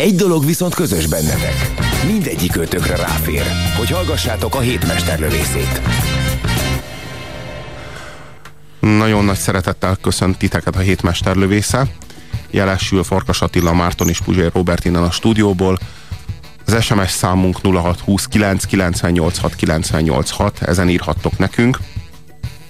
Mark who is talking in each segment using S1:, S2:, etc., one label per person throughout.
S1: Egy dolog viszont közös bennetek. Mindegyik ötökre ráfér, hogy hallgassátok a hétmesterlövészét.
S2: Nagyon nagy szeretettel köszönt titeket a hétmesterlövésze. Jelesül Farkas Attila, Márton és Puzsér Robert innen a stúdióból. Az SMS számunk 0629 986 986, ezen írhattok nekünk.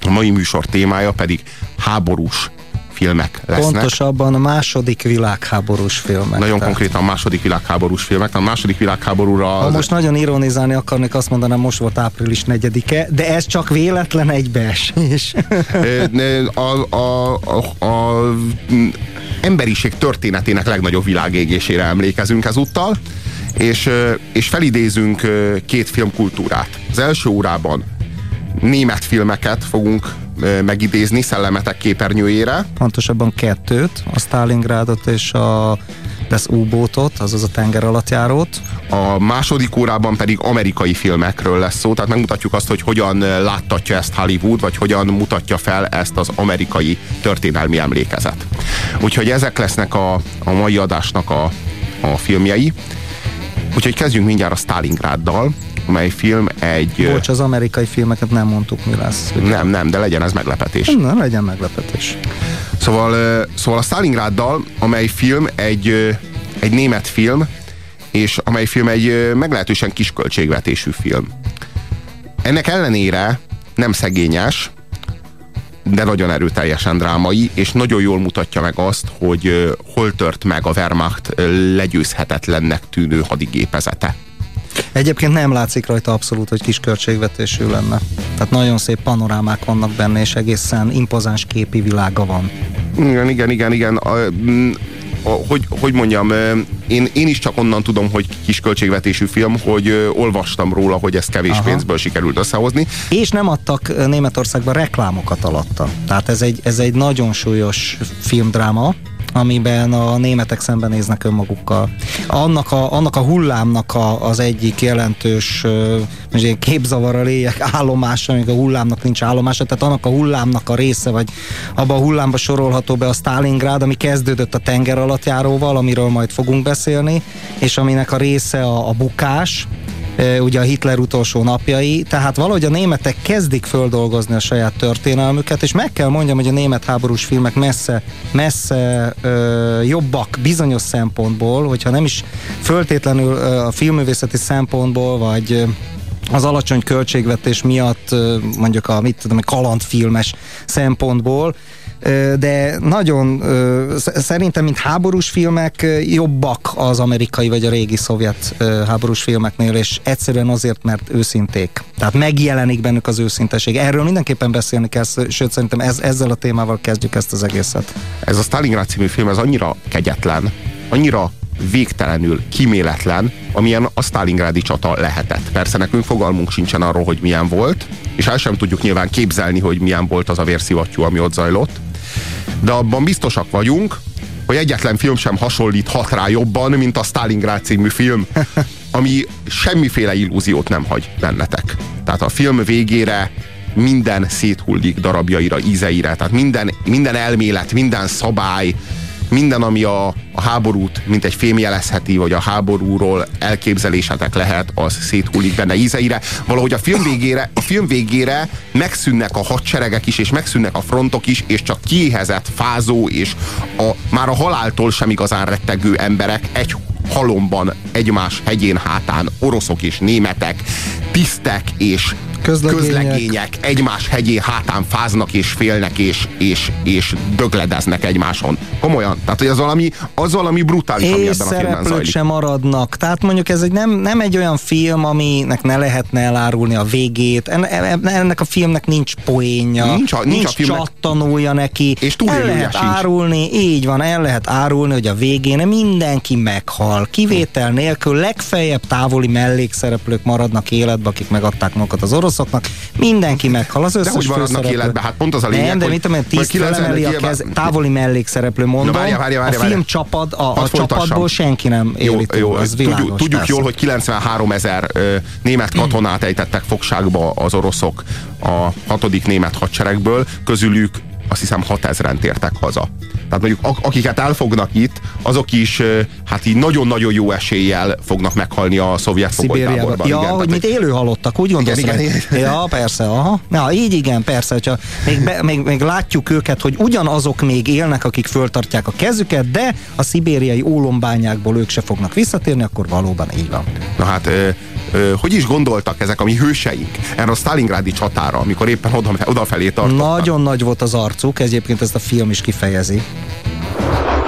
S2: A mai műsor témája pedig háborús filmek lesznek.
S3: Pontosabban a második világháborús filmek.
S2: Nagyon
S3: tehát.
S2: konkrétan a második világháborús filmek. A második világháborúra...
S3: Ha
S2: Az...
S3: most nagyon ironizálni akarnék, azt mondanám, most volt április 4-e, de ez csak véletlen egybeesés.
S2: Ö, a, a, a, a emberiség történetének legnagyobb világégésére emlékezünk ezúttal, és, és felidézünk két filmkultúrát. Az első órában német filmeket fogunk megidézni szellemetek képernyőjére.
S3: Pontosabban kettőt, a Stalingrádot és a lesz U-bótot, azaz a tenger alattjárót.
S2: A második órában pedig amerikai filmekről lesz szó, tehát megmutatjuk azt, hogy hogyan láttatja ezt Hollywood, vagy hogyan mutatja fel ezt az amerikai történelmi emlékezet. Úgyhogy ezek lesznek a, a mai adásnak a, a filmjei. Úgyhogy kezdjünk mindjárt a Stalingráddal, amely film egy...
S3: Bocs, az amerikai filmeket nem mondtuk, mi lesz. Ugye?
S2: Nem, nem, de legyen ez meglepetés.
S3: Na, legyen meglepetés.
S2: Szóval, szóval a Stalingráddal, amely film egy, egy német film, és amely film egy meglehetősen kis költségvetésű film. Ennek ellenére nem szegényes, de nagyon erőteljesen drámai, és nagyon jól mutatja meg azt, hogy hol tört meg a Wehrmacht legyőzhetetlennek tűnő hadigépezete.
S3: Egyébként nem látszik rajta abszolút, hogy kis költségvetésű lenne. Tehát nagyon szép panorámák vannak benne, és egészen impozáns képi világa van.
S2: Igen, igen, igen, igen. A, hogy, hogy mondjam, én, én is csak onnan tudom, hogy kis költségvetésű film, hogy olvastam róla, hogy ezt kevés
S3: Aha.
S2: pénzből sikerült összehozni.
S3: És nem adtak Németországban reklámokat alatta. Tehát ez egy, ez egy nagyon súlyos filmdráma, amiben a németek szembenéznek önmagukkal. Annak a, annak a hullámnak a, az egyik jelentős ilyen képzavarral éljek állomása, amíg a hullámnak nincs állomása, tehát annak a hullámnak a része, vagy abba a hullámba sorolható be a Stalingrád, ami kezdődött a tenger alattjáróval, amiről majd fogunk beszélni, és aminek a része a, a bukás, ugye a Hitler utolsó napjai, tehát valahogy a németek kezdik földolgozni a saját történelmüket, és meg kell mondjam, hogy a német háborús filmek messze, messze ö, jobbak bizonyos szempontból, hogyha nem is föltétlenül ö, a filmművészeti szempontból, vagy az alacsony költségvetés miatt mondjuk a mit tudom, kalandfilmes szempontból, de nagyon szerintem, mint háborús filmek jobbak az amerikai vagy a régi szovjet háborús filmeknél, és egyszerűen azért, mert őszinték. Tehát megjelenik bennük az őszinteség. Erről mindenképpen beszélni kell, sőt szerintem ez, ezzel a témával kezdjük ezt az egészet.
S2: Ez a Stalingrád című film, ez annyira kegyetlen, annyira végtelenül kiméletlen, amilyen a Stalingrádi csata lehetett. Persze nekünk fogalmunk sincsen arról, hogy milyen volt, és el sem tudjuk nyilván képzelni, hogy milyen volt az a vérszivattyú, ami ott zajlott. De abban biztosak vagyunk, hogy egyetlen film sem hasonlíthat rá jobban, mint a Stalingrád című film, ami semmiféle illúziót nem hagy bennetek. Tehát a film végére minden széthullik darabjaira, ízeire, tehát minden, minden elmélet, minden szabály, minden, ami a, a háborút, mint egy fémjelezheti, vagy a háborúról elképzelésetek lehet, az széthullik benne ízeire. Valahogy a film végére, a film végére megszűnnek a hadseregek is, és megszűnnek a frontok is, és csak kiéhezett, fázó, és a, már a haláltól sem igazán rettegő emberek egy halomban egymás hegyén hátán oroszok és németek, tisztek és
S3: Közlegények.
S2: közlegények egymás hegyé hátán fáznak és félnek és, és, és dögledeznek egymáson. Komolyan. Tehát, hogy az valami, az valami brutális, ami
S3: és
S2: ebben a filmben zajlik.
S3: sem maradnak. Tehát mondjuk ez egy nem, nem egy olyan film, aminek ne lehetne elárulni a végét. En- en- Ennek a filmnek nincs poénja,
S2: Nincs a- nincs
S3: nincs
S2: a filmnek-
S3: csattanója neki.
S2: És
S3: el lehet
S2: sincs.
S3: árulni, így van, el lehet árulni, hogy a végén mindenki meghal. Kivétel nélkül legfeljebb távoli mellékszereplők maradnak életbe, akik megadták magukat az oroszoknak. Mindenki meghal, az összes
S2: hogy maradnak életbe? Hát pont az a lényeg,
S3: Nem, de
S2: hogy-
S3: mit tudom
S2: 90-es
S3: felemeli a kez, távoli mellékszereplő mondom.
S2: várja, várja, várja,
S3: a film csapad, a, a csapatból senki nem
S2: Jó,
S3: éli túl,
S2: jó,
S3: az
S2: tudjuk,
S3: világos,
S2: tudjuk
S3: persze.
S2: jól, hogy 93 ezer német katonát ejtettek fogságba az oroszok a hatodik német hadseregből, közülük azt hiszem 6000-en tértek haza. Tehát mondjuk ak- akiket elfognak itt, azok is hát így nagyon-nagyon jó eséllyel fognak meghalni a szovjet fogolytáborban.
S3: Ja,
S2: Igen,
S3: hogy
S2: tehát,
S3: mint élő halottak, úgy gondolsz?
S2: Igen,
S3: hogy-
S2: igen,
S3: Ja, persze, aha. Na, így igen, persze, hogyha még, be, még, még látjuk őket, hogy ugyanazok még élnek, akik föltartják a kezüket, de a szibériai ólombányákból ők se fognak visszatérni, akkor valóban így van.
S2: Na hát, ö, ö, hogy is gondoltak ezek a mi hőseink erre a Stalingrádi csatára, amikor éppen oda, odafelé tartottak?
S3: Nagyon nagy volt az arcuk, egyébként ezt a film is kifejezi.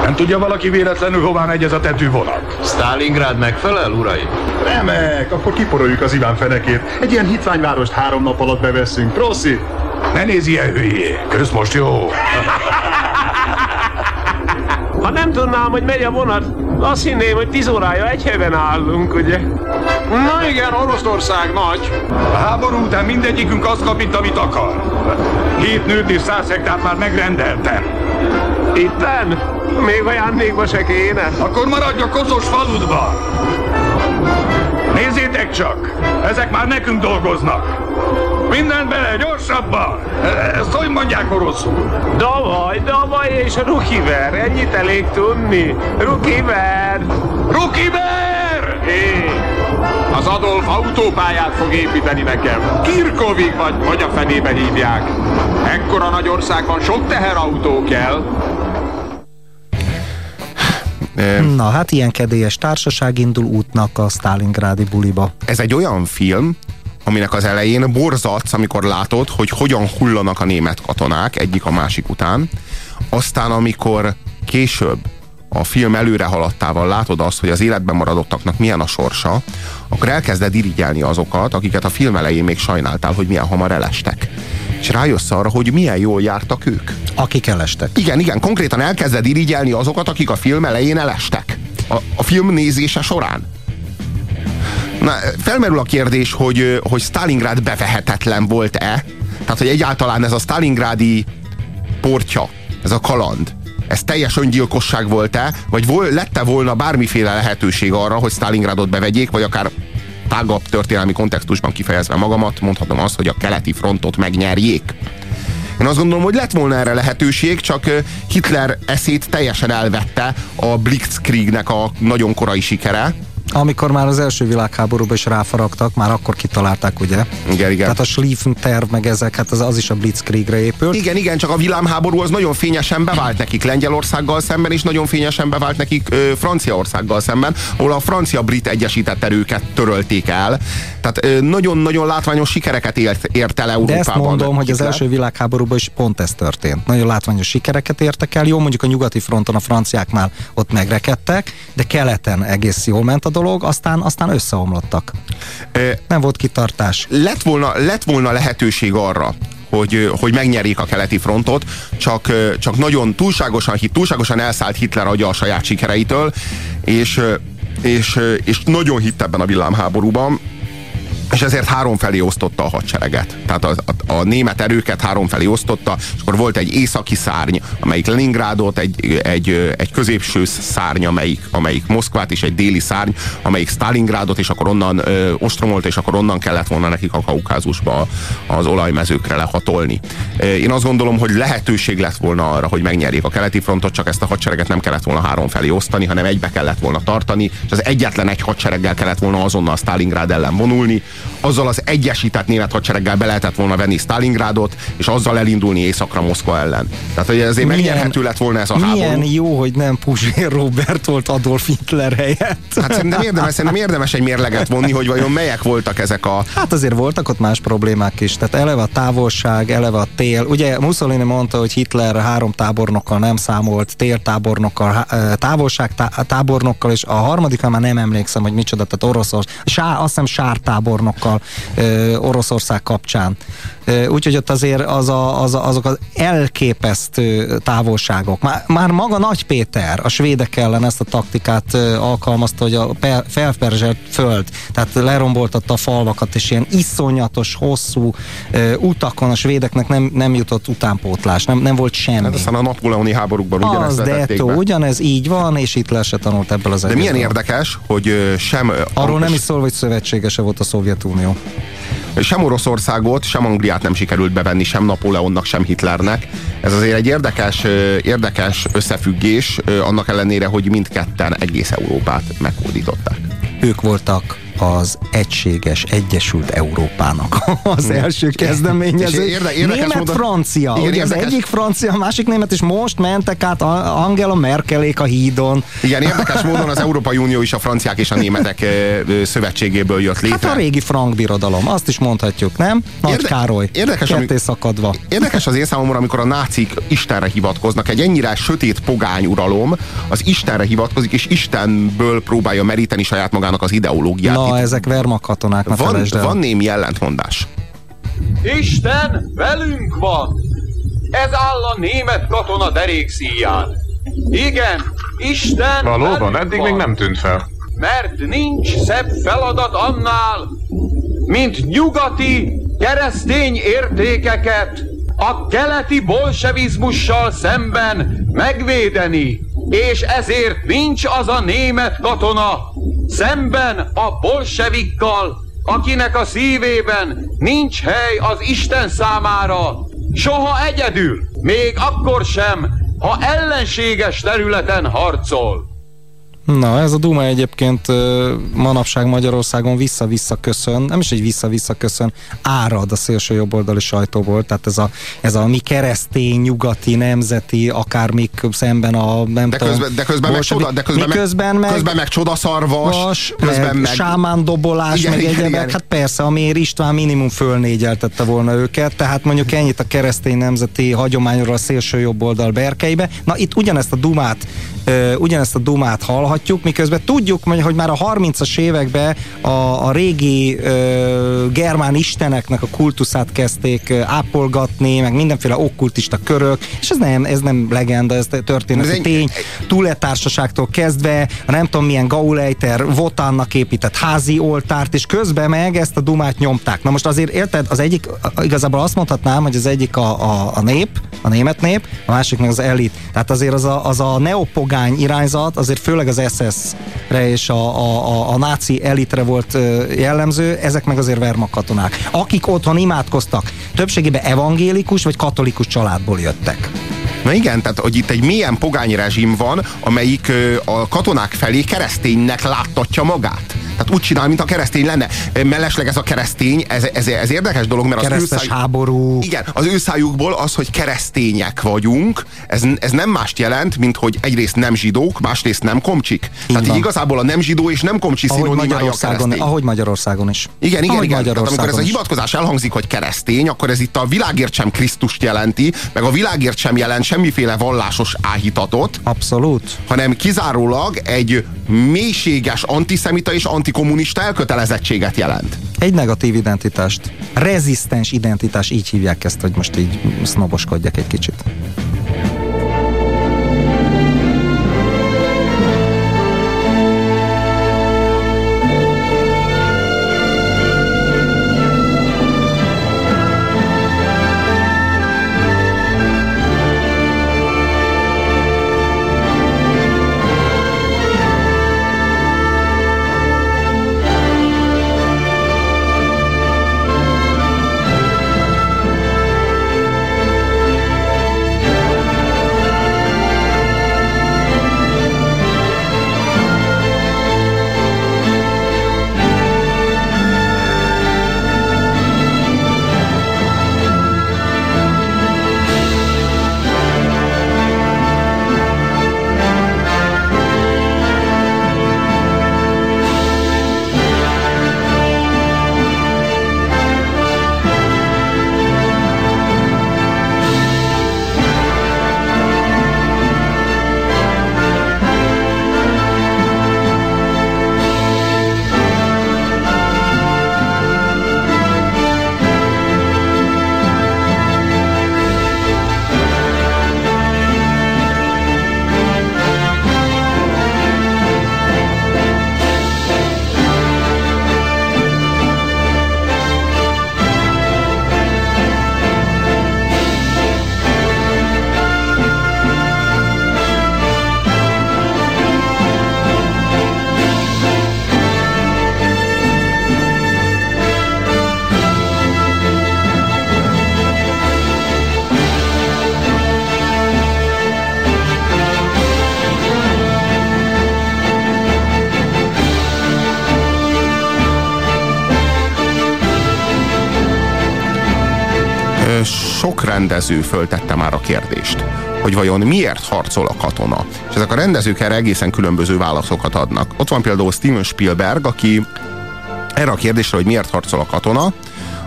S4: Nem tudja valaki véletlenül hová megy ez a tetűvonat?
S5: Stalingrad megfelel, uraim?
S6: Remek, akkor kiporoljuk az Iván fenekét. Egy ilyen hitványvárost három nap alatt beveszünk. Proszi!
S4: Ne nézz ilyen hülyé, kösz most jó.
S7: Ha nem tudnám, hogy megy a vonat, azt hinném, hogy 10 órája egy helyben állunk, ugye?
S5: Na igen, Oroszország nagy.
S4: A háború után mindegyikünk azt kap itt, amit akar. Hét nőt és száz hektárt már megrendeltem.
S7: Itten? Még ajándékba se kéne.
S4: Akkor maradj a kozos faludba! Nézzétek csak! Ezek már nekünk dolgoznak! Mindent bele, gyorsabban! Ezt hogy mondják oroszul?
S7: Davaj, davaj és rukiver, ennyit elég tudni. Rukiver!
S4: Rukiber!
S5: Hé, az Adolf autópályát fog építeni nekem. Kirkovig vagy, hogy a fenébe hívják. Ekkora nagy országban sok teherautó kell.
S3: Na hát ilyen kedélyes társaság indul útnak a Stalingrádi buliba.
S2: ez egy olyan film, aminek az elején borzatsz, amikor látod, hogy hogyan hullanak a német katonák egyik a másik után. Aztán, amikor később a film előre haladtával látod azt, hogy az életben maradottaknak milyen a sorsa, akkor elkezded irigyelni azokat, akiket a film elején még sajnáltál, hogy milyen hamar elestek. És rájössz arra, hogy milyen jól jártak ők.
S3: Akik elestek.
S2: Igen, igen, konkrétan elkezded irigyelni azokat, akik a film elején elestek. A, a film nézése során. Na, felmerül a kérdés, hogy, hogy Stalingrad bevehetetlen volt-e? Tehát, hogy egyáltalán ez a Stalingrádi portja, ez a kaland, ez teljes öngyilkosság volt-e, vagy vol, lette volna bármiféle lehetőség arra, hogy Stalingradot bevegyék, vagy akár tágabb történelmi kontextusban kifejezve magamat, mondhatom azt, hogy a keleti frontot megnyerjék. Én azt gondolom, hogy lett volna erre lehetőség, csak Hitler eszét teljesen elvette a Blitzkriegnek a nagyon korai sikere.
S3: Amikor már az első világháborúban is ráfaragtak, már akkor kitalálták, ugye?
S2: Igen, igen.
S3: Tehát a Schlieffen terv, meg ezek, hát az, az is a Blitzkriegre épült.
S2: Igen, igen, csak a világháború az nagyon fényesen bevált nekik Lengyelországgal szemben, és nagyon fényesen bevált nekik ö, Franciaországgal szemben, ahol a francia-brit egyesített erőket törölték el. Tehát nagyon-nagyon látványos sikereket ért, ért el
S3: De
S2: Európában.
S3: ezt mondom, hogy az első világháborúban is pont ez történt. Nagyon látványos sikereket értek el. Jó, mondjuk a nyugati fronton a franciák már ott megrekedtek, de keleten egész jól ment a dolog, aztán, aztán összeomlottak.
S2: Ö,
S3: Nem volt kitartás.
S2: lett volna, lett volna lehetőség arra, hogy, hogy megnyerjék a keleti frontot, csak, csak nagyon túlságosan, hit, túlságosan elszállt Hitler agya a saját sikereitől, és, és, és nagyon hitt ebben a villámháborúban, és ezért három felé osztotta a hadsereget. Tehát a, a, a német erőket három felé osztotta, és akkor volt egy északi szárny, amelyik Leningrádot, egy, egy, egy középső szárny, amelyik, amelyik Moszkvát, és egy déli szárny, amelyik Stalingrádot, és akkor onnan ö, ostromolt, és akkor onnan kellett volna nekik a Kaukázusba az olajmezőkre lehatolni. Én azt gondolom, hogy lehetőség lett volna arra, hogy megnyerjék a keleti frontot, csak ezt a hadsereget nem kellett volna három felé osztani, hanem egybe kellett volna tartani, és az egyetlen egy hadsereggel kellett volna azonnal Stalingrád ellen vonulni, azzal az egyesített német hadsereggel be lehetett volna venni Stalingrádot, és azzal elindulni északra Moszkva ellen. Tehát, hogy ezért megnyerhető lett volna ez a
S3: milyen
S2: háború.
S3: jó, hogy nem Puzsér Robert volt Adolf Hitler helyett.
S2: Hát szerintem érdemes, szerintem érdemes egy mérleget vonni, hogy vajon melyek voltak ezek a...
S3: Hát azért voltak ott más problémák is. Tehát eleve a távolság, eleve a tél. Ugye Mussolini mondta, hogy Hitler három tábornokkal nem számolt, téltábornokkal, távolság tá- tábornokkal, és a harmadikra már nem emlékszem, hogy micsoda, tehát Oroszország, sár, azt hiszem sártábornokkal ö, Oroszország kapcsán. Úgyhogy ott azért az a, az a, azok az elképesztő távolságok. Már, már maga Nagy Péter a svédek ellen ezt a taktikát alkalmazta, hogy a pe- felperzselt föld, tehát leromboltatta a falvakat, és ilyen iszonyatos, hosszú utakon a svédeknek nem, nem jutott utánpótlás, nem, nem volt semmi.
S2: Hát aztán a napóleoni háborúkban
S3: az
S2: ugyanezt vetették
S3: detto,
S2: be.
S3: ugyanez így van, és Hitler se tanult ebből az
S2: De milyen
S3: egészből.
S2: érdekes, hogy sem,
S3: Arról nem is szól, hogy szövetségese volt a Szovjetunió.
S2: sem Oroszországot, sem Angliát nem sikerült bevenni, sem Napóleonnak, sem Hitlernek. Ez azért egy érdekes, érdekes összefüggés, annak ellenére, hogy mindketten egész Európát meghódították.
S3: Ők voltak az egységes, egyesült Európának az első kezdeményező.
S2: Érde- érdekes
S3: német
S2: módon-
S3: francia.
S2: Igen,
S3: Ugye az
S2: érdekes-
S3: egyik francia, a másik német, és most mentek át Angela Merkelék a hídon.
S2: Igen, érdekes módon az Európai Unió is a franciák és a németek szövetségéből jött létre.
S3: Hát a régi frank birodalom, azt is mondhatjuk, nem? Nagy
S2: Érde-
S3: Károly.
S2: érdekes,
S3: Ketté szakadva.
S2: Érdekes az én számomra, amikor a nácik Istenre hivatkoznak, egy ennyire sötét pogány uralom, az Istenre hivatkozik, és Istenből próbálja meríteni saját magának az ideológiát.
S3: Na,
S2: Itt
S3: ezek Wehrmacht katonák, ne
S2: van, van némi ellentmondás.
S5: Isten velünk van! Ez áll a német katona derékszíján. Igen, Isten
S6: Valóban, eddig
S5: van.
S6: még nem tűnt fel.
S5: Mert nincs szebb feladat annál, mint nyugati keresztény értékeket a keleti bolsevizmussal szemben megvédeni. És ezért nincs az a német katona szemben a bolsevikkal, akinek a szívében nincs hely az Isten számára, soha egyedül, még akkor sem, ha ellenséges területen harcol.
S3: Na, ez a Duma egyébként manapság Magyarországon vissza-vissza köszön, nem is egy vissza-vissza köszön, árad a szélső jobboldali sajtóból, tehát ez a, ez a mi keresztény, nyugati, nemzeti, akármik szemben a nem
S2: De
S3: tudom,
S2: közben, de közben, meg, csoda, de közben,
S3: miközben
S2: meg, közben meg csodaszarvas,
S3: Vas,
S2: közben
S3: meg,
S2: meg,
S3: sámándobolás,
S2: Igen,
S3: meg
S2: igen,
S3: egyebek,
S2: igen.
S3: hát persze, amiért István minimum fölnégyeltette volna őket, tehát mondjuk ennyit a keresztény nemzeti hagyományról a szélső jobb oldal berkeibe. Na itt ugyanezt a dumát ö, ugyanezt a dumát hallhatjuk, miközben tudjuk, hogy- hogy már a 30-as években a, a régi ö, germán isteneknek a kultuszát kezdték ápolgatni, meg mindenféle okkultista körök, és ez nem, ez nem legenda, ez történeti
S2: Ez
S3: tény, túletársaságtól kezdve, a nem tudom milyen Gauleiter Votánnak épített házi oltárt, és közben meg ezt a dumát nyomták. Na most azért érted, az egyik, igazából azt mondhatnám, hogy az egyik a, a, a nép, a német nép, a másik meg az elit. Tehát azért az a, az a neopogány irányzat, azért főleg az SS-re és a, a, a, a náci elitre volt jellemző, ezek meg azért Wehrmacht katonák. Akik otthon imádkoztak, többségében evangélikus vagy katolikus családból jöttek.
S2: Na igen, tehát hogy itt egy milyen pogány rezsim van, amelyik ö, a katonák felé kereszténynek láttatja magát. Tehát úgy csinál, mint a keresztény lenne. Mellesleg ez a keresztény, ez, ez, ez érdekes dolog, mert az
S3: Keresztes
S2: száj...
S3: háború.
S2: Igen, az ő szájukból az, hogy keresztények vagyunk, ez, ez nem mást jelent, mint hogy egyrészt nem zsidók, másrészt nem komcsik. Tehát így igazából a nem zsidó és nem komcsi
S3: Ahogy Magyarországon, ahogy Magyarországon is.
S2: Igen, igen,
S3: ahogy
S2: igen. Tehát amikor ez a hivatkozás elhangzik, hogy keresztény, akkor ez itt a világért sem Krisztust jelenti, meg a világért sem jelent semmiféle vallásos áhítatot,
S3: Abszolút.
S2: hanem kizárólag egy mélységes antiszemita és antikommunista elkötelezettséget jelent.
S3: Egy negatív identitást. Rezisztens identitás, így hívják ezt, hogy most így sznoboskodjak egy kicsit.
S2: Rendező föltette már a kérdést, hogy vajon miért harcol a katona. És ezek a rendezők erre egészen különböző válaszokat adnak. Ott van például Steven Spielberg, aki erre a kérdésre, hogy miért harcol a katona,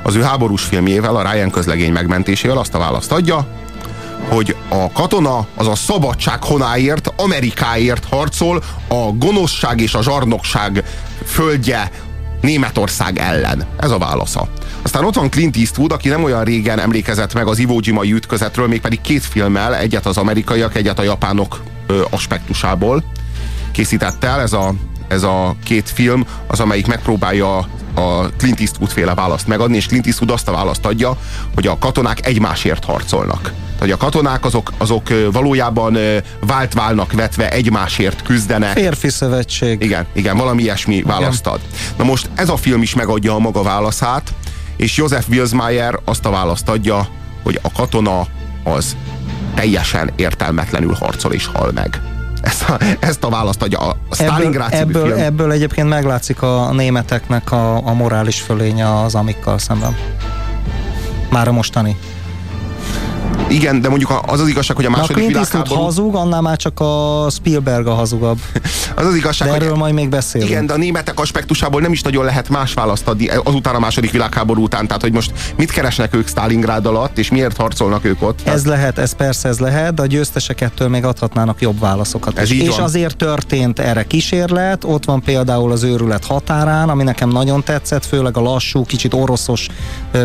S2: az ő háborús filmjével, a Ryan közlegény megmentésével azt a választ adja, hogy a katona az a szabadság honáért, Amerikáért harcol a gonoszság és a zsarnokság földje Németország ellen. Ez a válasza. Aztán ott van Clint Eastwood, aki nem olyan régen emlékezett meg az Iwo Jima ütközetről, mégpedig két filmmel, egyet az amerikaiak, egyet a japánok ö, aspektusából készített el. Ez a, ez a két film az, amelyik megpróbálja a Clint Eastwood féle választ megadni, és Clint Eastwood azt a választ adja, hogy a katonák egymásért harcolnak. Tehát a katonák azok, azok valójában vált válnak vetve egymásért küzdenek.
S3: Férfi szövetség.
S2: Igen, igen, valami ilyesmi választ ad. Na most ez a film is megadja a maga válaszát, és Joseph Wilsmeyer azt a választ adja, hogy a katona az teljesen értelmetlenül harcol és hal meg. Ezt a, ezt a választ adja a Stalingrad
S3: ebből, ebből,
S2: film.
S3: ebből egyébként meglátszik a németeknek a, a morális fölénye az amikkal szemben. Már a mostani.
S2: Igen, de mondjuk az az igazság, hogy a
S3: Na, a
S2: második
S3: Clint Eastwood
S2: világháború...
S3: hazug, annál már csak a Spielberg a hazugabb.
S2: Az az igazság,
S3: De
S2: hogy
S3: erről majd még beszélünk.
S2: Igen, de a németek aspektusából nem is nagyon lehet más választ adni azután a második világháború után. Tehát, hogy most mit keresnek ők Stalingrád alatt, és miért harcolnak ők ott?
S3: Ez lehet, ez persze ez lehet, de a győztesek ettől még adhatnának jobb válaszokat.
S2: Ez
S3: És
S2: van.
S3: azért történt erre kísérlet, ott van például az őrület határán, ami nekem nagyon tetszett, főleg a lassú, kicsit oroszos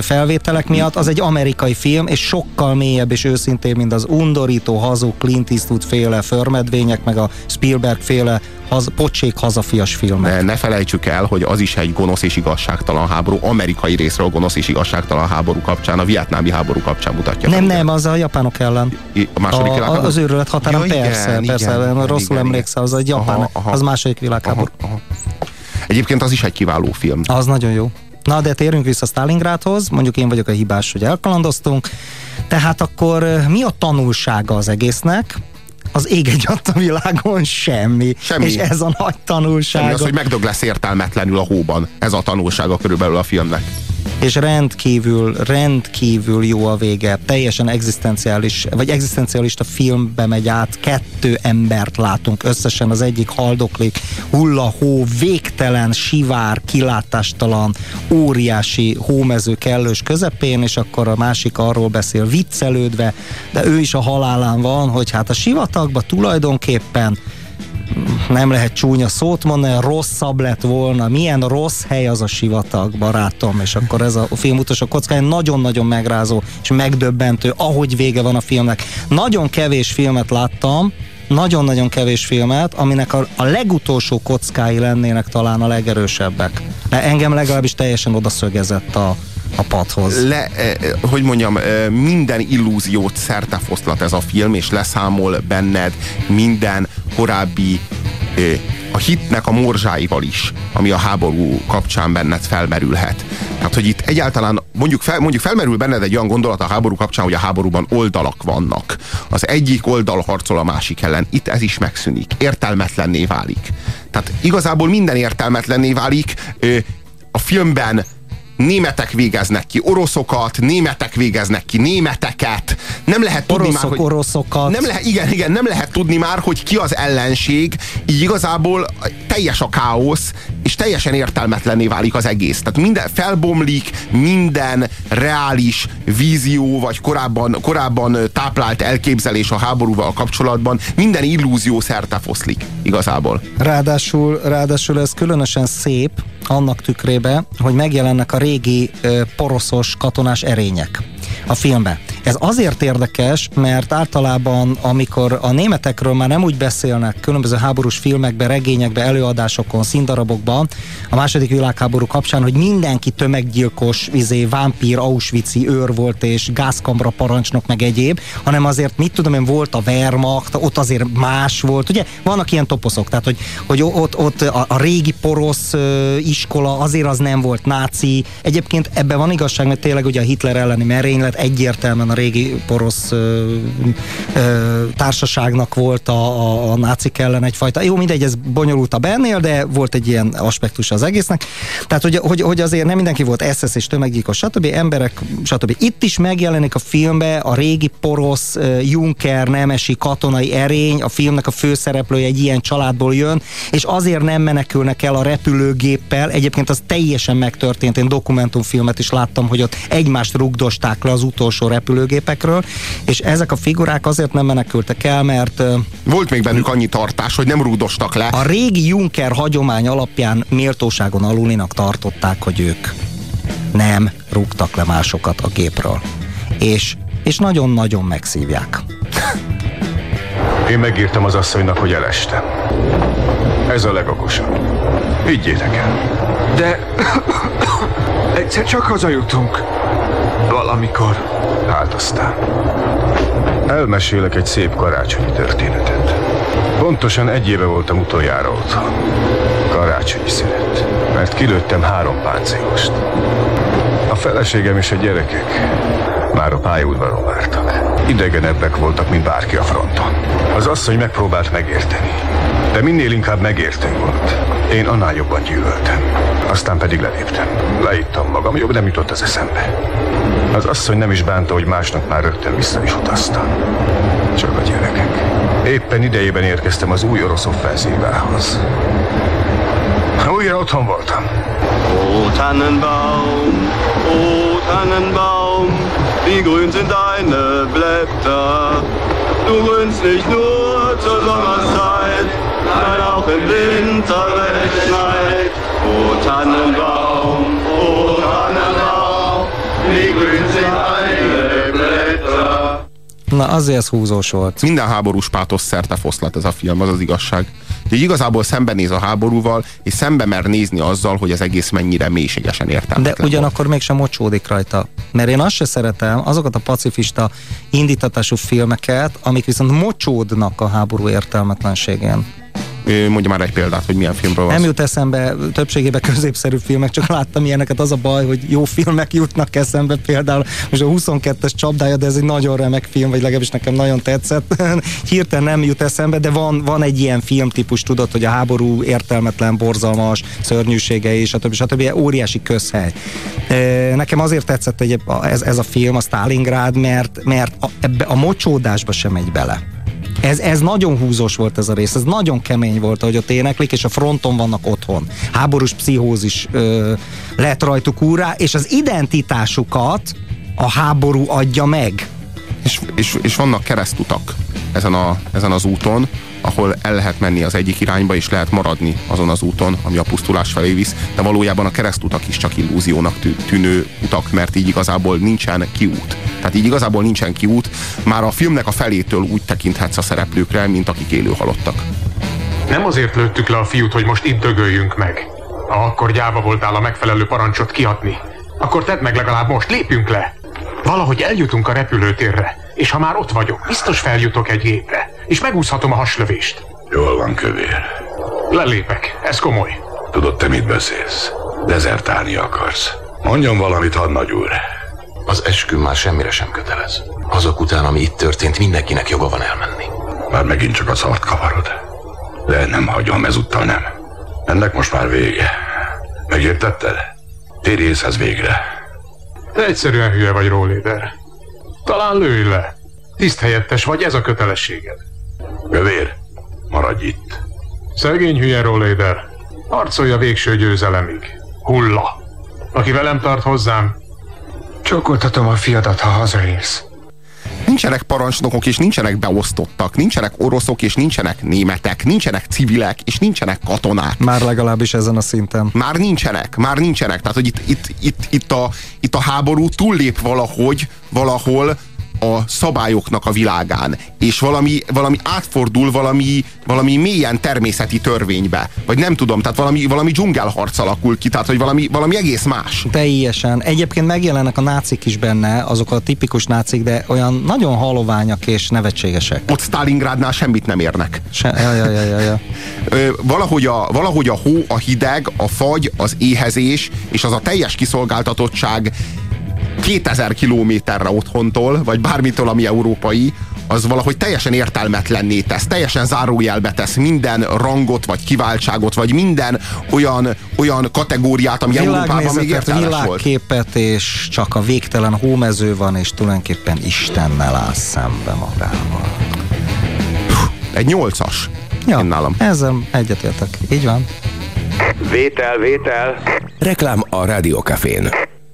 S3: felvételek miatt. Az egy amerikai film, és sokkal mélyebb és őszintébb, mint az undorító, hazug Clint Eastwood féle förmedvények, meg a Spielberg féle haz, pocsék hazafias filmek.
S2: De ne felejtsük el, hogy az is egy gonosz és igazságtalan háború, amerikai részről gonosz és igazságtalan háború kapcsán, a vietnámi háború kapcsán mutatja.
S3: Nem, nem, az a japánok ellen.
S2: A második
S3: A,
S2: világháború?
S3: az őrület határán,
S2: Ja,
S3: persze,
S2: igen,
S3: persze,
S2: igen,
S3: rosszul
S2: igen, igen.
S3: emlékszel, az egy japán,
S2: Aha, aha.
S3: az második világháború.
S2: Aha, aha. Egyébként az is egy kiváló film.
S3: Az nagyon jó. Na, de térjünk vissza Stalingrádhoz, mondjuk én vagyok a hibás, hogy elkalandoztunk. Tehát akkor ö, mi a tanulsága az egésznek? Az ég egy a világon semmi.
S2: Semmi.
S3: És ez a nagy tanulsága.
S2: Semmi az, hogy megdög lesz értelmetlenül a hóban. Ez a tanulsága körülbelül a filmnek.
S3: És rendkívül, rendkívül jó a vége. Teljesen egzisztenciális, vagy egzisztencialista filmbe megy át. Kettő embert látunk összesen. Az egyik haldoklik, hulla hó, végtelen, sivár, kilátástalan, óriási hómező kellős közepén, és akkor a másik arról beszél viccelődve, de ő is a halálán van, hogy hát a sivatagban tulajdonképpen nem lehet csúnya szót mondani, rosszabb lett volna, milyen rossz hely az a sivatag, barátom, és akkor ez a film utolsó kockája nagyon-nagyon megrázó és megdöbbentő, ahogy vége van a filmnek. Nagyon kevés filmet láttam, nagyon-nagyon kevés filmet, aminek a, a legutolsó kockái lennének talán a legerősebbek. De engem legalábbis teljesen odaszögezett a, a padhoz.
S2: Le, eh, hogy mondjam, eh, minden illúziót szertefoszlat ez a film, és leszámol benned minden korábbi eh, a hitnek a morzsáival is, ami a háború kapcsán benned felmerülhet. Tehát, hogy itt egyáltalán mondjuk, fel, mondjuk felmerül benned egy olyan gondolat a háború kapcsán, hogy a háborúban oldalak vannak. Az egyik oldal harcol a másik ellen. Itt ez is megszűnik. Értelmetlenné válik. Tehát igazából minden értelmetlenné válik. Ö, A filmben németek végeznek ki oroszokat, németek végeznek ki németeket. Nem lehet tudni
S3: Oroszok
S2: már, hogy...
S3: oroszokat.
S2: Nem lehet, igen, igen, nem lehet tudni már, hogy ki az ellenség, így igazából teljes a káosz, és teljesen értelmetlenné válik az egész. Tehát minden felbomlik, minden reális vízió, vagy korábban, korábban táplált elképzelés a háborúval kapcsolatban, minden illúzió szerte foszlik igazából.
S3: Ráadásul, ráadásul ez különösen szép annak tükrébe, hogy megjelennek a régi poroszos katonás erények a filmben. Ez azért érdekes, mert általában, amikor a németekről már nem úgy beszélnek különböző háborús filmekben, regényekben, előadásokon, színdarabokban, a második világháború kapcsán, hogy mindenki tömeggyilkos, izé, vámpír, auschwitzi őr volt, és gázkamra parancsnok, meg egyéb, hanem azért, mit tudom én, volt a Wehrmacht, ott azért más volt, ugye? Vannak ilyen toposzok, tehát, hogy, hogy ott, ott a, a régi porosz iskola azért az nem volt náci. Egyébként ebben van igazság, mert tényleg ugye a Hitler elleni merénylet egyértelműen a régi porosz ö, ö, társaságnak volt a, a, a nácik ellen egyfajta, jó mindegy, ez bonyolultabb ennél, de volt egy ilyen aspektus az egésznek. Tehát, hogy, hogy, hogy azért nem mindenki volt SS és tömeggyilkos, stb. emberek, stb. Itt is megjelenik a filmbe a régi porosz Juncker, nemesi katonai erény, a filmnek a főszereplője egy ilyen családból jön, és azért nem menekülnek el a repülőgéppel. Egyébként az teljesen megtörtént. Én dokumentumfilmet is láttam, hogy ott egymást rugdosták le az utolsó repülőgépekről, és ezek a figurák azért nem menekültek el, mert
S2: Volt még bennük annyi tartás, hogy nem rúdostak le.
S3: a régi Juncker hagyomány alapján méltóságon alulinak tartották, hogy ők nem rúgtak le másokat a gépről. És, és nagyon-nagyon megszívják.
S6: Én megírtam az asszonynak, hogy elestem. Ez a legokosabb. Higgyétek el.
S5: De egyszer csak hazajutunk. Valamikor.
S6: Hát aztán. Elmesélek egy szép karácsonyi történetet. Pontosan egy éve voltam utoljára otthon. Karácsonyi szünet. Mert kilőttem három páncélost. A feleségem és a gyerekek már a pályaudvaron vártak. Idegenebbek voltak, mint bárki a fronton. Az asszony megpróbált megérteni. De minél inkább megértő volt. Én annál jobban gyűlöltem. Aztán pedig leléptem. Leittam magam, jobb nem jutott az eszembe. Az asszony nem is bánta, hogy másnap már rögtön vissza is utaztam. Csak a gyerekek. Éppen idejében érkeztem az új orosz offenzívához. Újra otthon voltam.
S8: O Tannenbaum, o Tannenbaum, wie grün sind deine Blätter. Du grünst nicht nur zur Sommerzeit, nein auch im Winter, wenn es schneit. O Tannenbaum,
S3: Na, azért ez húzós volt.
S2: Minden háborús pátosz szerte foszlat ez a film, az az igazság. Úgyhogy igazából szembenéz a háborúval, és szembe mer nézni azzal, hogy az egész mennyire mélységesen értelmetlen
S3: De ugyanakkor mégsem mocsódik rajta. Mert én azt se szeretem, azokat a pacifista indítatású filmeket, amik viszont mocsódnak a háború értelmetlenségén.
S2: Mondja már egy példát, hogy milyen filmről van
S3: Nem jut eszembe többségében középszerű filmek, csak láttam ilyeneket, az a baj, hogy jó filmek jutnak eszembe, például most a 22-es csapdája, de ez egy nagyon remek film, vagy legalábbis nekem nagyon tetszett. Hirtelen nem jut eszembe, de van, van egy ilyen filmtípus, tudod, hogy a háború értelmetlen, borzalmas, szörnyűségei, stb. stb. óriási közhely. Nekem azért tetszett egy, ez, ez a film, a Stalingrád, mert, mert a, ebbe a mocsódásba sem megy bele. Ez, ez nagyon húzós volt ez a rész, ez nagyon kemény volt, hogy ott éneklik, és a fronton vannak otthon. Háborús pszichózis ö, lett rajtuk úrá, és az identitásukat a háború adja meg.
S2: És, és, és vannak keresztutak ezen, a, ezen az úton, ahol el lehet menni az egyik irányba, és lehet maradni azon az úton, ami a pusztulás felé visz, de valójában a keresztutak is csak illúziónak tű- tűnő utak, mert így igazából nincsen kiút. Tehát így igazából nincsen kiút, már a filmnek a felétől úgy tekinthetsz a szereplőkre, mint akik élő halottak.
S9: Nem azért lőttük le a fiút, hogy most itt dögöljünk meg. Ha akkor gyáva voltál a megfelelő parancsot kiadni, akkor tedd meg legalább most, lépjünk le. Valahogy eljutunk a repülőtérre, és ha már ott vagyok, biztos feljutok egy gépre, és megúszhatom a haslövést.
S4: Jól van, kövér.
S9: Lelépek, ez komoly.
S4: Tudod, te mit beszélsz? Dezertálni akarsz. Mondjon valamit, hadnagy úr.
S10: Az eskü már semmire sem kötelez. Azok után, ami itt történt, mindenkinek joga van elmenni.
S4: Már megint csak a szart kavarod. De nem hagyom, ezúttal nem. Ennek most már vége. Megértetted? Térj észhez végre.
S9: Te egyszerűen hülye vagy, Róléder. Talán lőj le. Tiszthelyettes vagy, ez a kötelességed.
S4: Kövér, maradj itt.
S9: Szegény hülye, Róléder. Harcolja végső győzelemig. Hulla. Aki velem tart hozzám,
S11: Csókoltatom a fiadat, ha hazaérsz.
S2: Nincsenek parancsnokok, és nincsenek beosztottak, nincsenek oroszok, és nincsenek németek, nincsenek civilek, és nincsenek katonák.
S3: Már legalábbis ezen a szinten.
S2: Már nincsenek, már nincsenek. Tehát, hogy itt, itt, itt, itt, a, itt a háború túllép valahogy, valahol a szabályoknak a világán, és valami, valami átfordul valami, valami mélyen természeti törvénybe. Vagy nem tudom, tehát valami, valami dzsungelharc alakul ki, tehát hogy valami, valami egész más.
S3: Teljesen. Egyébként megjelennek a nácik is benne, azok a tipikus nácik, de olyan nagyon haloványak és nevetségesek.
S2: Ott Stalingrádnál semmit nem érnek.
S3: Se, ja, ja, ja, ja, ja.
S2: Ö, valahogy, a, valahogy a hó, a hideg, a fagy, az éhezés és az a teljes kiszolgáltatottság 2000 kilométerre otthontól, vagy bármitől, ami európai, az valahogy teljesen értelmetlenné tesz, teljesen zárójelbe tesz minden rangot, vagy kiváltságot, vagy minden olyan, olyan kategóriát, ami Európában még értelmes
S3: világképet, és csak a végtelen hómező van, és tulajdonképpen Istennel áll szembe magával.
S2: Egy nyolcas.
S3: Ja, Én nálam. ezzel egyetértek. Így van.
S1: Vétel, vétel. Reklám a Rádiókafén.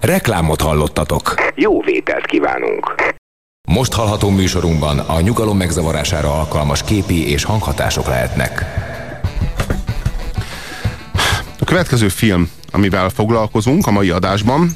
S1: Reklámot hallottatok.
S12: Jó vételt kívánunk.
S1: Most hallható műsorunkban a nyugalom megzavarására alkalmas képi és hanghatások lehetnek.
S2: A következő film, amivel foglalkozunk a mai adásban,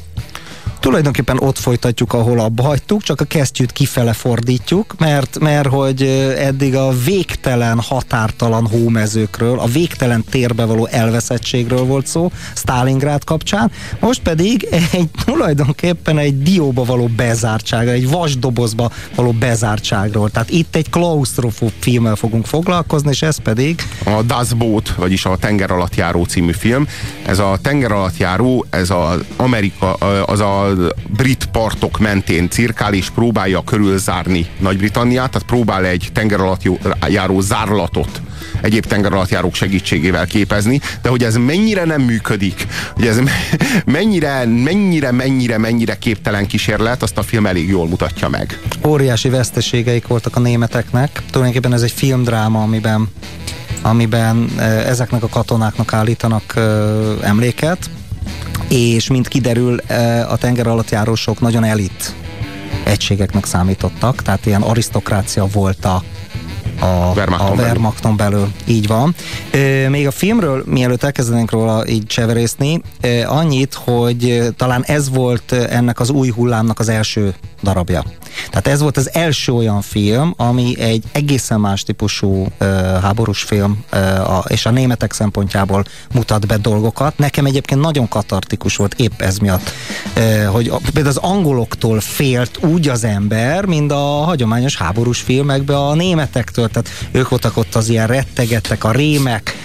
S3: tulajdonképpen ott folytatjuk, ahol abba hagytuk, csak a kesztyűt kifele fordítjuk, mert, mert hogy eddig a végtelen, határtalan hómezőkről, a végtelen térbe való elveszettségről volt szó Stalingrád kapcsán, most pedig egy tulajdonképpen egy dióba való bezártság, egy vasdobozba való bezártságról. Tehát itt egy klaustrofób filmmel fogunk foglalkozni, és ez pedig...
S2: A Das Boat, vagyis a Tenger alatt járó című film. Ez a Tenger alatt járó, ez az Amerika, az a brit partok mentén cirkál és próbálja körülzárni Nagy-Britanniát, tehát próbál egy tenger alatt járó zárlatot egyéb tengeralattjárók segítségével képezni, de hogy ez mennyire nem működik, hogy ez mennyire, mennyire, mennyire, mennyire képtelen kísérlet, azt a film elég jól mutatja meg.
S3: Óriási veszteségeik voltak a németeknek. Tulajdonképpen ez egy filmdráma, amiben amiben ezeknek a katonáknak állítanak emléket, és mint kiderül, a tenger alatt járósok nagyon elit egységeknek számítottak, tehát ilyen arisztokrácia volt a, a Wehrmachton, a Wehrmachton belül. belül. Így van. Még a filmről, mielőtt elkezdenénk róla így cseverészni, annyit, hogy talán ez volt ennek az új hullámnak az első darabja. Tehát ez volt az első olyan film, ami egy egészen más típusú uh, háborús film, uh, a, és a németek szempontjából mutat be dolgokat. Nekem egyébként nagyon katartikus volt épp ez miatt, uh, hogy a, például az angoloktól félt úgy az ember, mint a hagyományos háborús filmekben a németektől, tehát ők voltak ott az ilyen rettegettek, a rémek,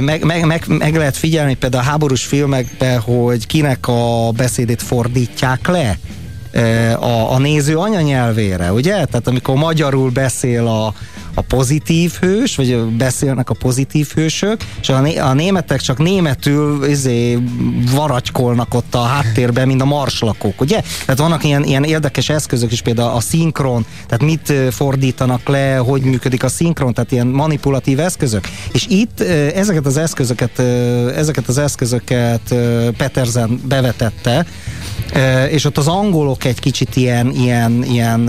S3: meg, meg, meg, meg lehet figyelni például a háborús filmekben, hogy kinek a beszédét fordítják le a, a néző anyanyelvére, ugye? Tehát amikor magyarul beszél a, a pozitív hős, vagy beszélnek a pozitív hősök, és a, né- a németek csak németül izé, varagykolnak ott a háttérben, mint a marslakók, ugye? Tehát vannak ilyen, ilyen érdekes eszközök is, például a szinkron, tehát mit fordítanak le, hogy működik a szinkron, tehát ilyen manipulatív eszközök. És itt ezeket az eszközöket, ezeket az eszközöket Petersen bevetette, és ott az angolok egy kicsit ilyen, ilyen, ilyen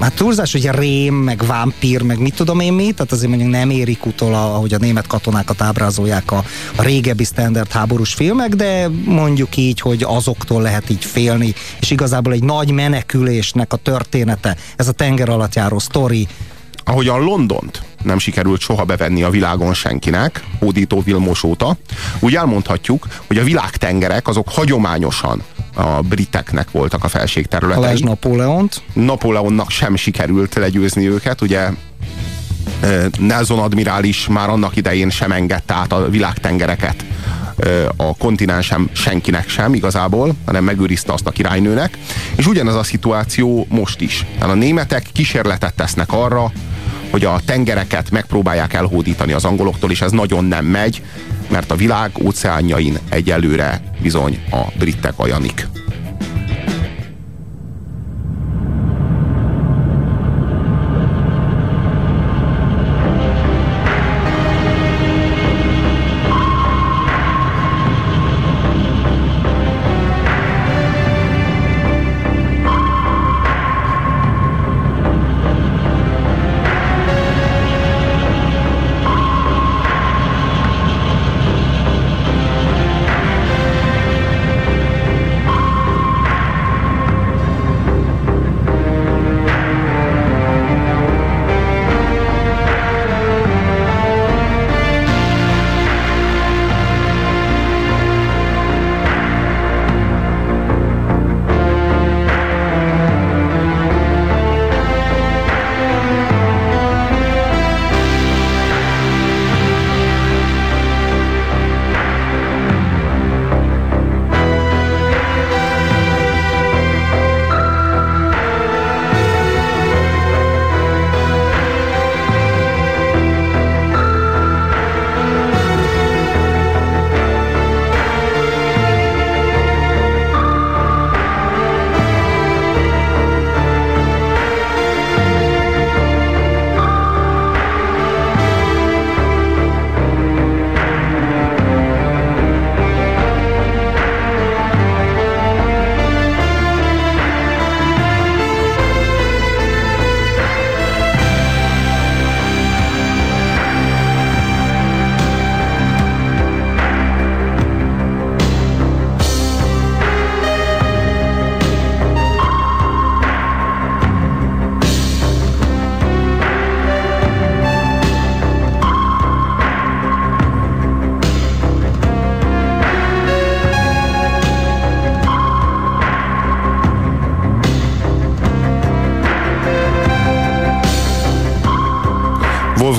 S3: hát túlzás, hogy rém, meg vámpír, meg mit tudom én mi, tehát azért mondjuk nem érik utol, ahogy a német katonákat ábrázolják a, a régebbi standard háborús filmek, de mondjuk így, hogy azoktól lehet így félni, és igazából egy nagy menekülésnek a története, ez a tenger alatt járó sztori,
S2: ahogyan Londont nem sikerült soha bevenni a világon senkinek, hódító Vilmos óta, úgy elmondhatjuk, hogy a világtengerek azok hagyományosan a briteknek voltak a felségterületei.
S3: Alázs Napóleont.
S2: Napóleonnak sem sikerült legyőzni őket, ugye Nelson admirális már annak idején sem engedte át a világtengereket a kontinensem senkinek sem igazából, hanem megőrizte azt a királynőnek. És ugyanez a szituáció most is. Tehát a németek kísérletet tesznek arra, hogy a tengereket megpróbálják elhódítani az angoloktól, és ez nagyon nem megy, mert a világ óceánjain egyelőre bizony a britek ajanik.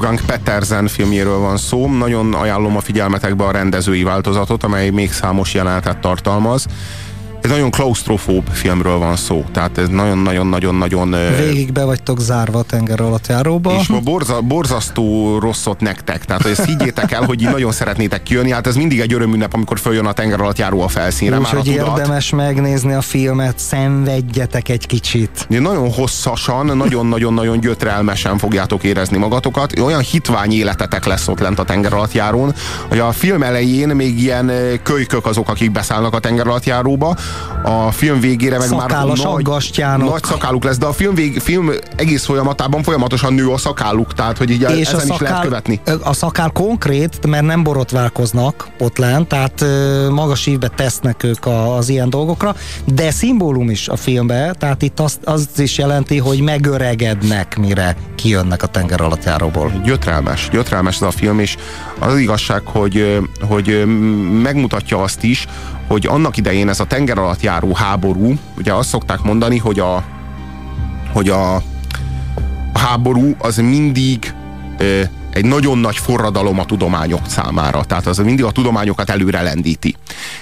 S2: Wolfgang Petersen filmjéről van szó. Nagyon ajánlom a figyelmetekbe a rendezői változatot, amely még számos jelenetet tartalmaz. Ez nagyon klaustrofób filmről van szó, tehát ez nagyon-nagyon-nagyon-nagyon...
S3: Végig be vagytok zárva a tenger alatt járóba.
S2: És ma borza, borzasztó rosszot nektek, tehát ezt higgyétek el, hogy nagyon szeretnétek kijönni, hát ez mindig egy örömünnep, amikor följön a tenger alatt járó a felszínre.
S3: Úgyhogy érdemes megnézni a filmet, szenvedjetek egy kicsit.
S2: De nagyon hosszasan, nagyon-nagyon-nagyon gyötrelmesen fogjátok érezni magatokat. Olyan hitvány életetek lesz ott lent a tenger alatt járón, hogy a film elején még ilyen kölykök azok, akik beszállnak a tenger alatt járóba, a film végére meg
S3: Szakállas
S2: már nagy, nagy szakáluk lesz, de a film, vég, film egész folyamatában folyamatosan nő a szakáluk, tehát hogy így és ezen a szakál, is lehet követni.
S3: A szakál konkrét, mert nem borotválkoznak ott lent, tehát magas ívbe tesznek ők az ilyen dolgokra, de szimbólum is a filmbe, tehát itt azt, azt is jelenti, hogy megöregednek, mire kijönnek a tenger alatt járóból.
S2: Gyötrelmes, gyötrelmes ez a film, és az igazság, hogy, hogy megmutatja azt is, hogy annak idején ez a tenger alatt járó háború, ugye azt szokták mondani, hogy a, hogy a, a háború az mindig egy nagyon nagy forradalom a tudományok számára. Tehát az mindig a tudományokat előre lendíti.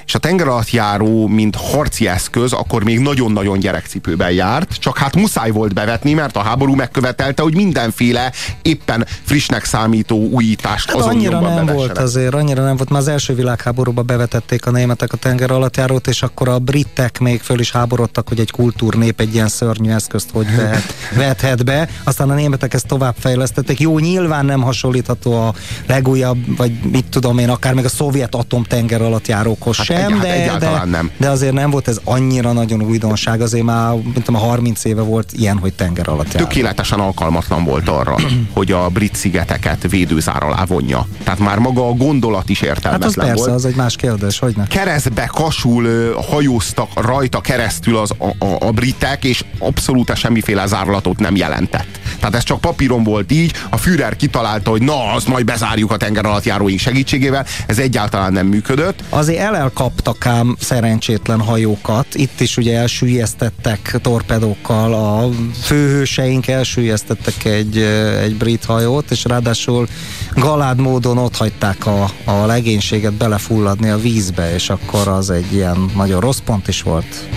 S2: És a tenger alatt járó, mint harci eszköz, akkor még nagyon-nagyon gyerekcipőben járt, csak hát muszáj volt bevetni, mert a háború megkövetelte, hogy mindenféle éppen frissnek számító újítást hát azon
S3: annyira nem volt azért, annyira nem volt. Már az első világháborúban bevetették a németek a tenger alatt járót, és akkor a britek még föl is háborodtak, hogy egy kultúrnép egy ilyen szörnyű eszközt hogy vehet, vethet be. Aztán a németek ezt továbbfejlesztették. Jó, nyilván nem hasonló hasonlítható a legújabb, vagy mit tudom én, akár még a szovjet atomtenger alatt járókhoz hát sem, egy, hát de, de, nem. de azért nem volt ez annyira nagyon újdonság, azért már mint a 30 éve volt ilyen, hogy tenger alatt járó.
S2: Tökéletesen alkalmatlan volt arra, hogy a brit szigeteket védőzár alá vonja. Tehát már maga a gondolat is értelmetlen hát
S3: az persze,
S2: volt.
S3: az egy más kérdés, hogy ne.
S2: Keresztbe kasul hajóztak rajta keresztül az, a, a, a britek, és abszolút semmiféle zárlatot nem jelentett. Tehát ez csak papíron volt így, a Führer kitalálta, hogy na, azt majd bezárjuk a tenger alatt járóink segítségével. Ez egyáltalán nem működött.
S3: Azért elelkaptak ám szerencsétlen hajókat. Itt is ugye elsüllyesztettek torpedókkal, a főhőseink elsüllyesztettek egy, egy brit hajót, és ráadásul galád módon ott hagyták a, a legénységet belefulladni a vízbe, és akkor az egy ilyen nagyon rossz pont is volt.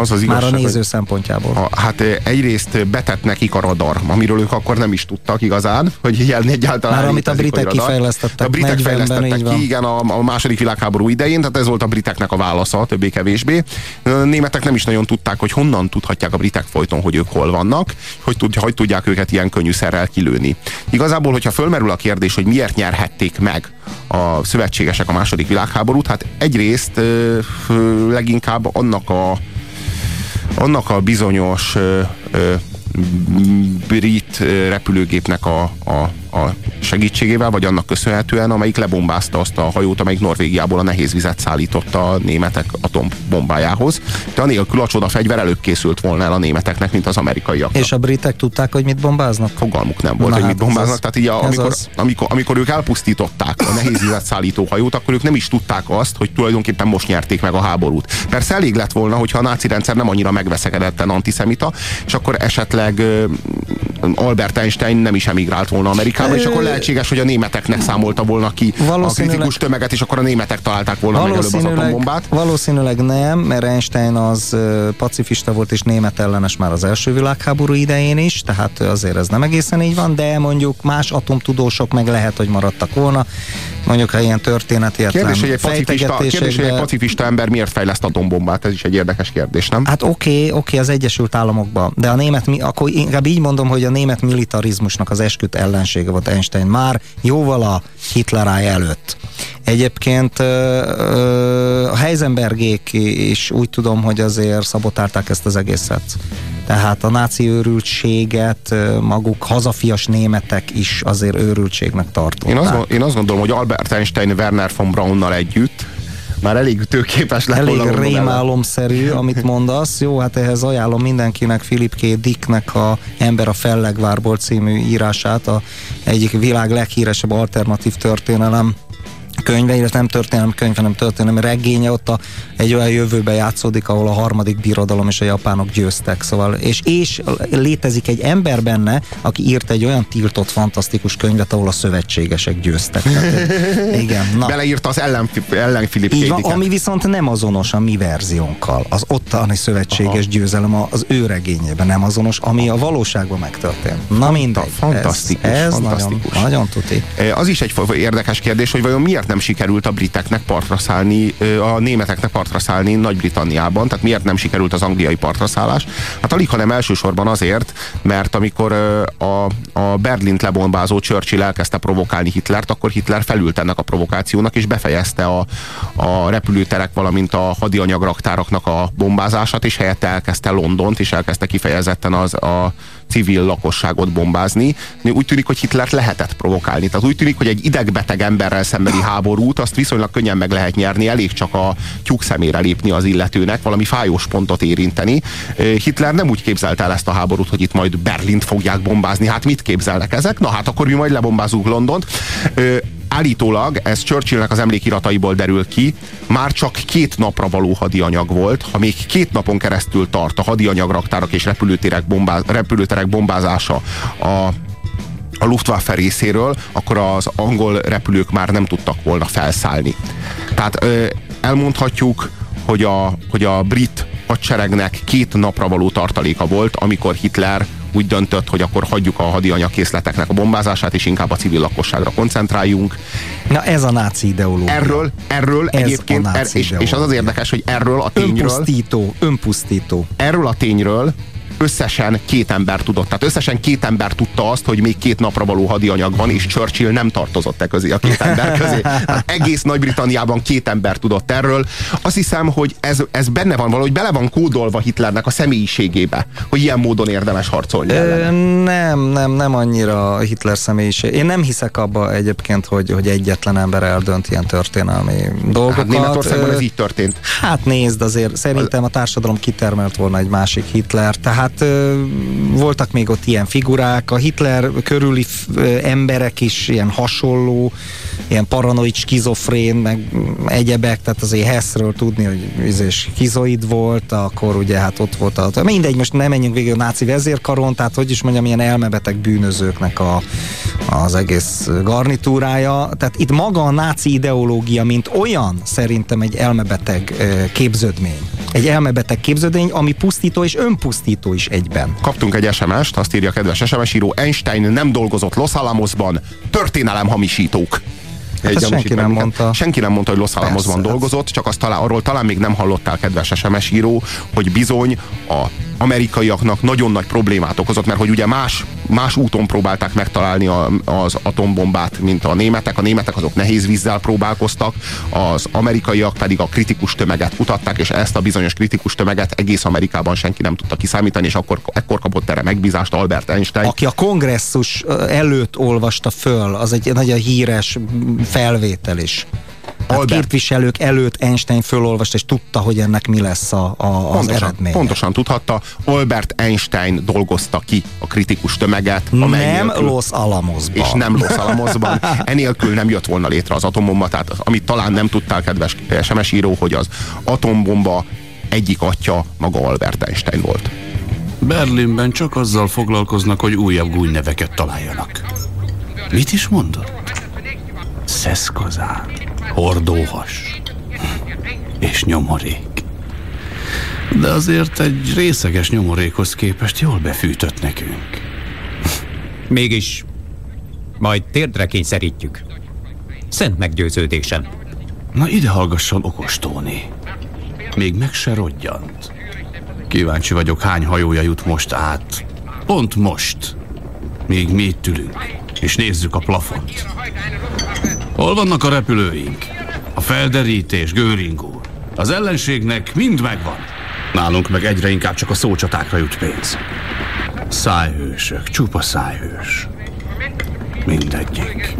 S2: Az az igazság,
S3: Már a néző szempontjából.
S2: A, hát egyrészt betett nekik a radar, amiről ők akkor nem is tudtak igazán, hogy ilyen egyáltalán
S3: Már amit a britek kifejlesztettek.
S2: A britek fejlesztettek ki, igen, a, a második világháború idején, tehát ez volt a briteknek a válasza, többé-kevésbé. Németek nem is nagyon tudták, hogy honnan tudhatják a britek folyton, hogy ők hol vannak, hogy, tud, hogy tudják őket ilyen könnyűszerrel kilőni. Igazából, hogyha fölmerül a kérdés, hogy miért nyerhették meg a szövetségesek a második világháborút, hát egyrészt leginkább annak a annak a bizonyos ö, ö, brit repülőgépnek a, a a segítségével, vagy annak köszönhetően, amelyik lebombázta azt a hajót, amelyik Norvégiából a nehéz vizet szállította a németek atombombájához. De anélkül a csoda fegyver előbb készült volna el a németeknek, mint az amerikaiak.
S3: És a britek tudták, hogy mit bombáznak?
S2: Fogalmuk nem volt, Na, hogy hát mit bombáznak. Az, Tehát így, a, amikor, az. amikor, amikor ők elpusztították a nehéz vizet szállító hajót, akkor ők nem is tudták azt, hogy tulajdonképpen most nyerték meg a háborút. Persze elég lett volna, hogyha a náci rendszer nem annyira megveszekedetten antiszemita, és akkor esetleg Albert Einstein nem is emigrált volna Amerikába, és akkor lehetséges, hogy a németeknek számolta volna ki a kritikus tömeget, és akkor a németek találták volna meg előbb az atombombát.
S3: Valószínűleg nem, mert Einstein az pacifista volt és német ellenes már az első világháború idején is, tehát azért ez nem egészen így van, de mondjuk más atomtudósok meg lehet, hogy maradtak volna. Mondjuk, ha ilyen történeti
S2: kérdés, hogy egy pacifista, kérdés, hogy egy pacifista ember miért fejleszt atombombát, ez is egy érdekes kérdés, nem?
S3: Hát oké, okay, oké, okay, az Egyesült Államokban, de a német, akkor inkább így mondom, hogy a német militarizmusnak az esküt ellensége volt Einstein már jóval a Hitleráj előtt. Egyébként a Heisenbergék is úgy tudom, hogy azért szabotálták ezt az egészet. Tehát a náci őrültséget maguk hazafias németek is azért őrültségnek tartották.
S2: Én azt, én azt gondolom, hogy Albert Einstein Werner von Braunnal együtt már elég tőképes lett
S3: Elég rémálomszerű, amit mondasz. Jó, hát ehhez ajánlom mindenkinek Philip K. Dicknek a Ember a Fellegvárból című írását, a egyik világ leghíresebb alternatív történelem könyve, illetve nem történelem könyve, hanem történelem regénye, ott a, egy olyan jövőbe játszódik, ahol a harmadik birodalom és a japánok győztek, szóval, és, és létezik egy ember benne, aki írt egy olyan tiltott, fantasztikus könyvet, ahol a szövetségesek győztek. Tehát, igen,
S2: na. Beleírta az ellen, ellen
S3: Így van, ami viszont nem azonos a mi verziónkkal. Az ottani szövetséges Aha. győzelem az ő regényében nem azonos, ami a valóságban megtörtént. Na mindegy.
S2: Fantasztikus. Ez, ez
S3: fantasztikus. Nagyon, nagyon tuti.
S2: Az is egy érdekes kérdés, hogy vajon miért nem sikerült a briteknek partra szállni, a németeknek partra szállni Nagy-Britanniában, tehát miért nem sikerült az angliai partra szállás? Hát alig, hanem elsősorban azért, mert amikor a, a Berlint lebombázó Churchill elkezdte provokálni Hitlert, akkor Hitler felült ennek a provokációnak, és befejezte a, a repülőterek, valamint a hadianyagraktáraknak a bombázását, és helyette elkezdte Londont, és elkezdte kifejezetten az a civil lakosságot bombázni. Úgy tűnik, hogy Hitlert lehetett provokálni. Tehát úgy tűnik, hogy egy idegbeteg emberrel szembeni háborút azt viszonylag könnyen meg lehet nyerni, elég csak a tyúk szemére lépni az illetőnek, valami fájós pontot érinteni. Hitler nem úgy képzelte el ezt a háborút, hogy itt majd Berlint fogják bombázni. Hát mit képzelnek ezek? Na hát akkor mi majd lebombázunk Londont állítólag, ez Churchillnek az emlékirataiból derül ki, már csak két napra való hadianyag volt. Ha még két napon keresztül tart a hadianyagraktárak és repülőterek, bombáz, repülőterek bombázása a a Luftwaffe részéről, akkor az angol repülők már nem tudtak volna felszállni. Tehát elmondhatjuk, hogy a, hogy a brit hadseregnek két napra való tartaléka volt, amikor Hitler úgy döntött, hogy akkor hagyjuk a hadianyagkészleteknek a bombázását, és inkább a civil lakosságra koncentráljunk.
S3: Na ez a náci ideológia.
S2: Erről, erről ez egyébként, er, és, és az az érdekes, hogy erről a tényről...
S3: Önpusztító, önpusztító.
S2: Erről a tényről összesen két ember tudott. Tehát összesen két ember tudta azt, hogy még két napra való hadianyag van, és Churchill nem tartozott e közé a két ember közé. Hát egész Nagy-Britanniában két ember tudott erről. Azt hiszem, hogy ez, ez benne van valahogy, bele van kódolva Hitlernek a személyiségébe, hogy ilyen módon érdemes harcolni. Ö,
S3: nem, nem, nem annyira Hitler személyiség. Én nem hiszek abba egyébként, hogy, hogy egyetlen ember eldönt ilyen történelmi dolgokat. Hát
S2: Németországban ez így történt.
S3: Hát nézd, azért szerintem a társadalom kitermelt volna egy másik Hitler, tehát hát voltak még ott ilyen figurák, a Hitler körüli emberek is ilyen hasonló, ilyen paranoid, skizofrén, meg egyebek, tehát azért Hessről tudni, hogy izé skizoid volt, akkor ugye hát ott volt a... Mindegy, most nem menjünk végül a náci vezérkaron, tehát hogy is mondjam, ilyen elmebeteg bűnözőknek a, az egész garnitúrája. Tehát itt maga a náci ideológia, mint olyan, szerintem egy elmebeteg képződmény. Egy elmebeteg képződmény, ami pusztító és önpusztító is egyben.
S2: Kaptunk egy SMS-t, azt írja a kedves SMS író, Einstein nem dolgozott Los Alamosban, történelem hamisítók.
S3: Hát senki nem mondta.
S2: Senki nem mondta, hogy Los Alamosban dolgozott, csak azt talán, arról talán még nem hallottál, kedves SMS író, hogy bizony a amerikaiaknak nagyon nagy problémát okozott, mert hogy ugye más, más úton próbálták megtalálni a, az atombombát, mint a németek. A németek azok nehéz vízzel próbálkoztak, az amerikaiak pedig a kritikus tömeget kutatták, és ezt a bizonyos kritikus tömeget egész Amerikában senki nem tudta kiszámítani, és akkor ekkor kapott erre megbízást Albert Einstein.
S3: Aki a kongresszus előtt olvasta föl, az egy nagyon híres felvétel is. Hát Albert. képviselők előtt Einstein fölolvast, és tudta, hogy ennek mi lesz a, a, az
S2: pontosan,
S3: eredmény.
S2: Pontosan tudhatta. Albert Einstein dolgozta ki a kritikus tömeget.
S3: Nem nélkül, Los Alamosban.
S2: És nem Los Alamosban. Enélkül nem jött volna létre az atombomba. Tehát amit talán nem tudtál, kedves SMS író, hogy az atombomba egyik atya maga Albert Einstein volt.
S13: Berlinben csak azzal foglalkoznak, hogy újabb gúnyneveket találjanak. Mit is mondott? Szeszkazán hordóhas és nyomorék. De azért egy részeges nyomorékhoz képest jól befűtött nekünk.
S14: Mégis majd térdre kényszerítjük. Szent meggyőződésem.
S13: Na ide hallgasson okos Tóni. Még meg se rodjant. Kíváncsi vagyok, hány hajója jut most át. Pont most. Még mi itt ülünk, és nézzük a plafont. Hol vannak a repülőink? A felderítés, Göring úr. Az ellenségnek mind megvan. Nálunk meg egyre inkább csak a szócsatákra jut pénz. Szájhősök, csupa szájhős. Mindegyik.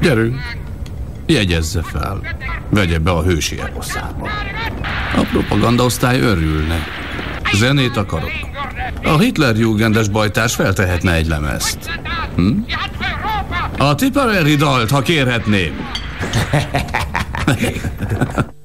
S13: Gyerünk, jegyezze fel. Vegye be a hősi eposzába. A propagandaosztály örülne. Zenét akarok. A Hitler Jugendes bajtás feltehetne egy lemezt. Hm? A Tipperary dalt, ha kérhetném.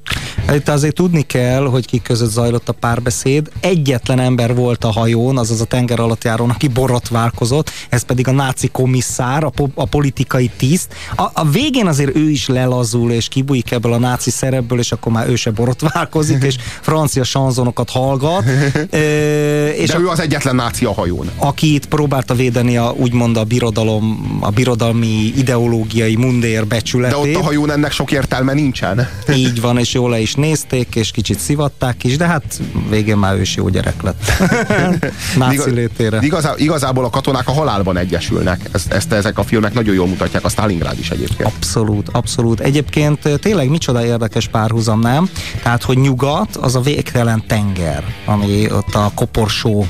S3: Itt azért tudni kell, hogy kik között zajlott a párbeszéd. Egyetlen ember volt a hajón, azaz a tenger alatt járón, aki borotválkozott, ez pedig a náci komisszár, a, po- a politikai tiszt. A, a végén azért ő is lelazul, és kibújik ebből a náci szerepből, és akkor már ő se borotválkozik, és francia sanzonokat hallgat. E,
S2: és De ő az egyetlen náci a hajón.
S3: Aki itt próbálta védeni a, úgymond a birodalom, a birodalmi ideológiai mundér becsületét.
S2: De ott a hajón ennek sok értelme nincsen.
S3: Így van, és jól le is nézték, és kicsit szivatták is, de hát végén már ő is jó gyerek lett. Náci létére.
S2: Igazá, igazából a katonák a halálban egyesülnek. Ezt, ezt ezek a filmek nagyon jól mutatják, a Stalingrád is egyébként.
S3: Abszolút, abszolút. Egyébként tényleg micsoda érdekes párhuzam, nem? Tehát, hogy nyugat az a végtelen tenger, ami ott a koporsó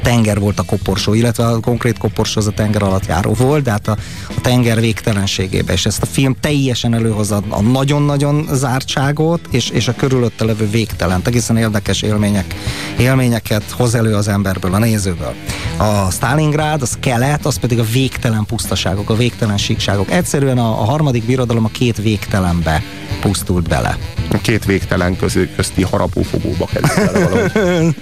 S3: tenger volt a koporsó, illetve a konkrét koporsó az a tenger alatt járó volt, de hát a, a tenger végtelenségébe, és ezt a film teljesen előhozza a nagyon-nagyon zártságot, és, és a körülötte levő végtelen, egészen érdekes élmények, élményeket hoz elő az emberből, a nézőből. A Stalingrád, az kelet, az pedig a végtelen pusztaságok, a végtelen síkságok. Egyszerűen a, a harmadik birodalom a két végtelenbe pusztult bele.
S2: A két végtelen közé, közti harapófogóba került bele valahogy.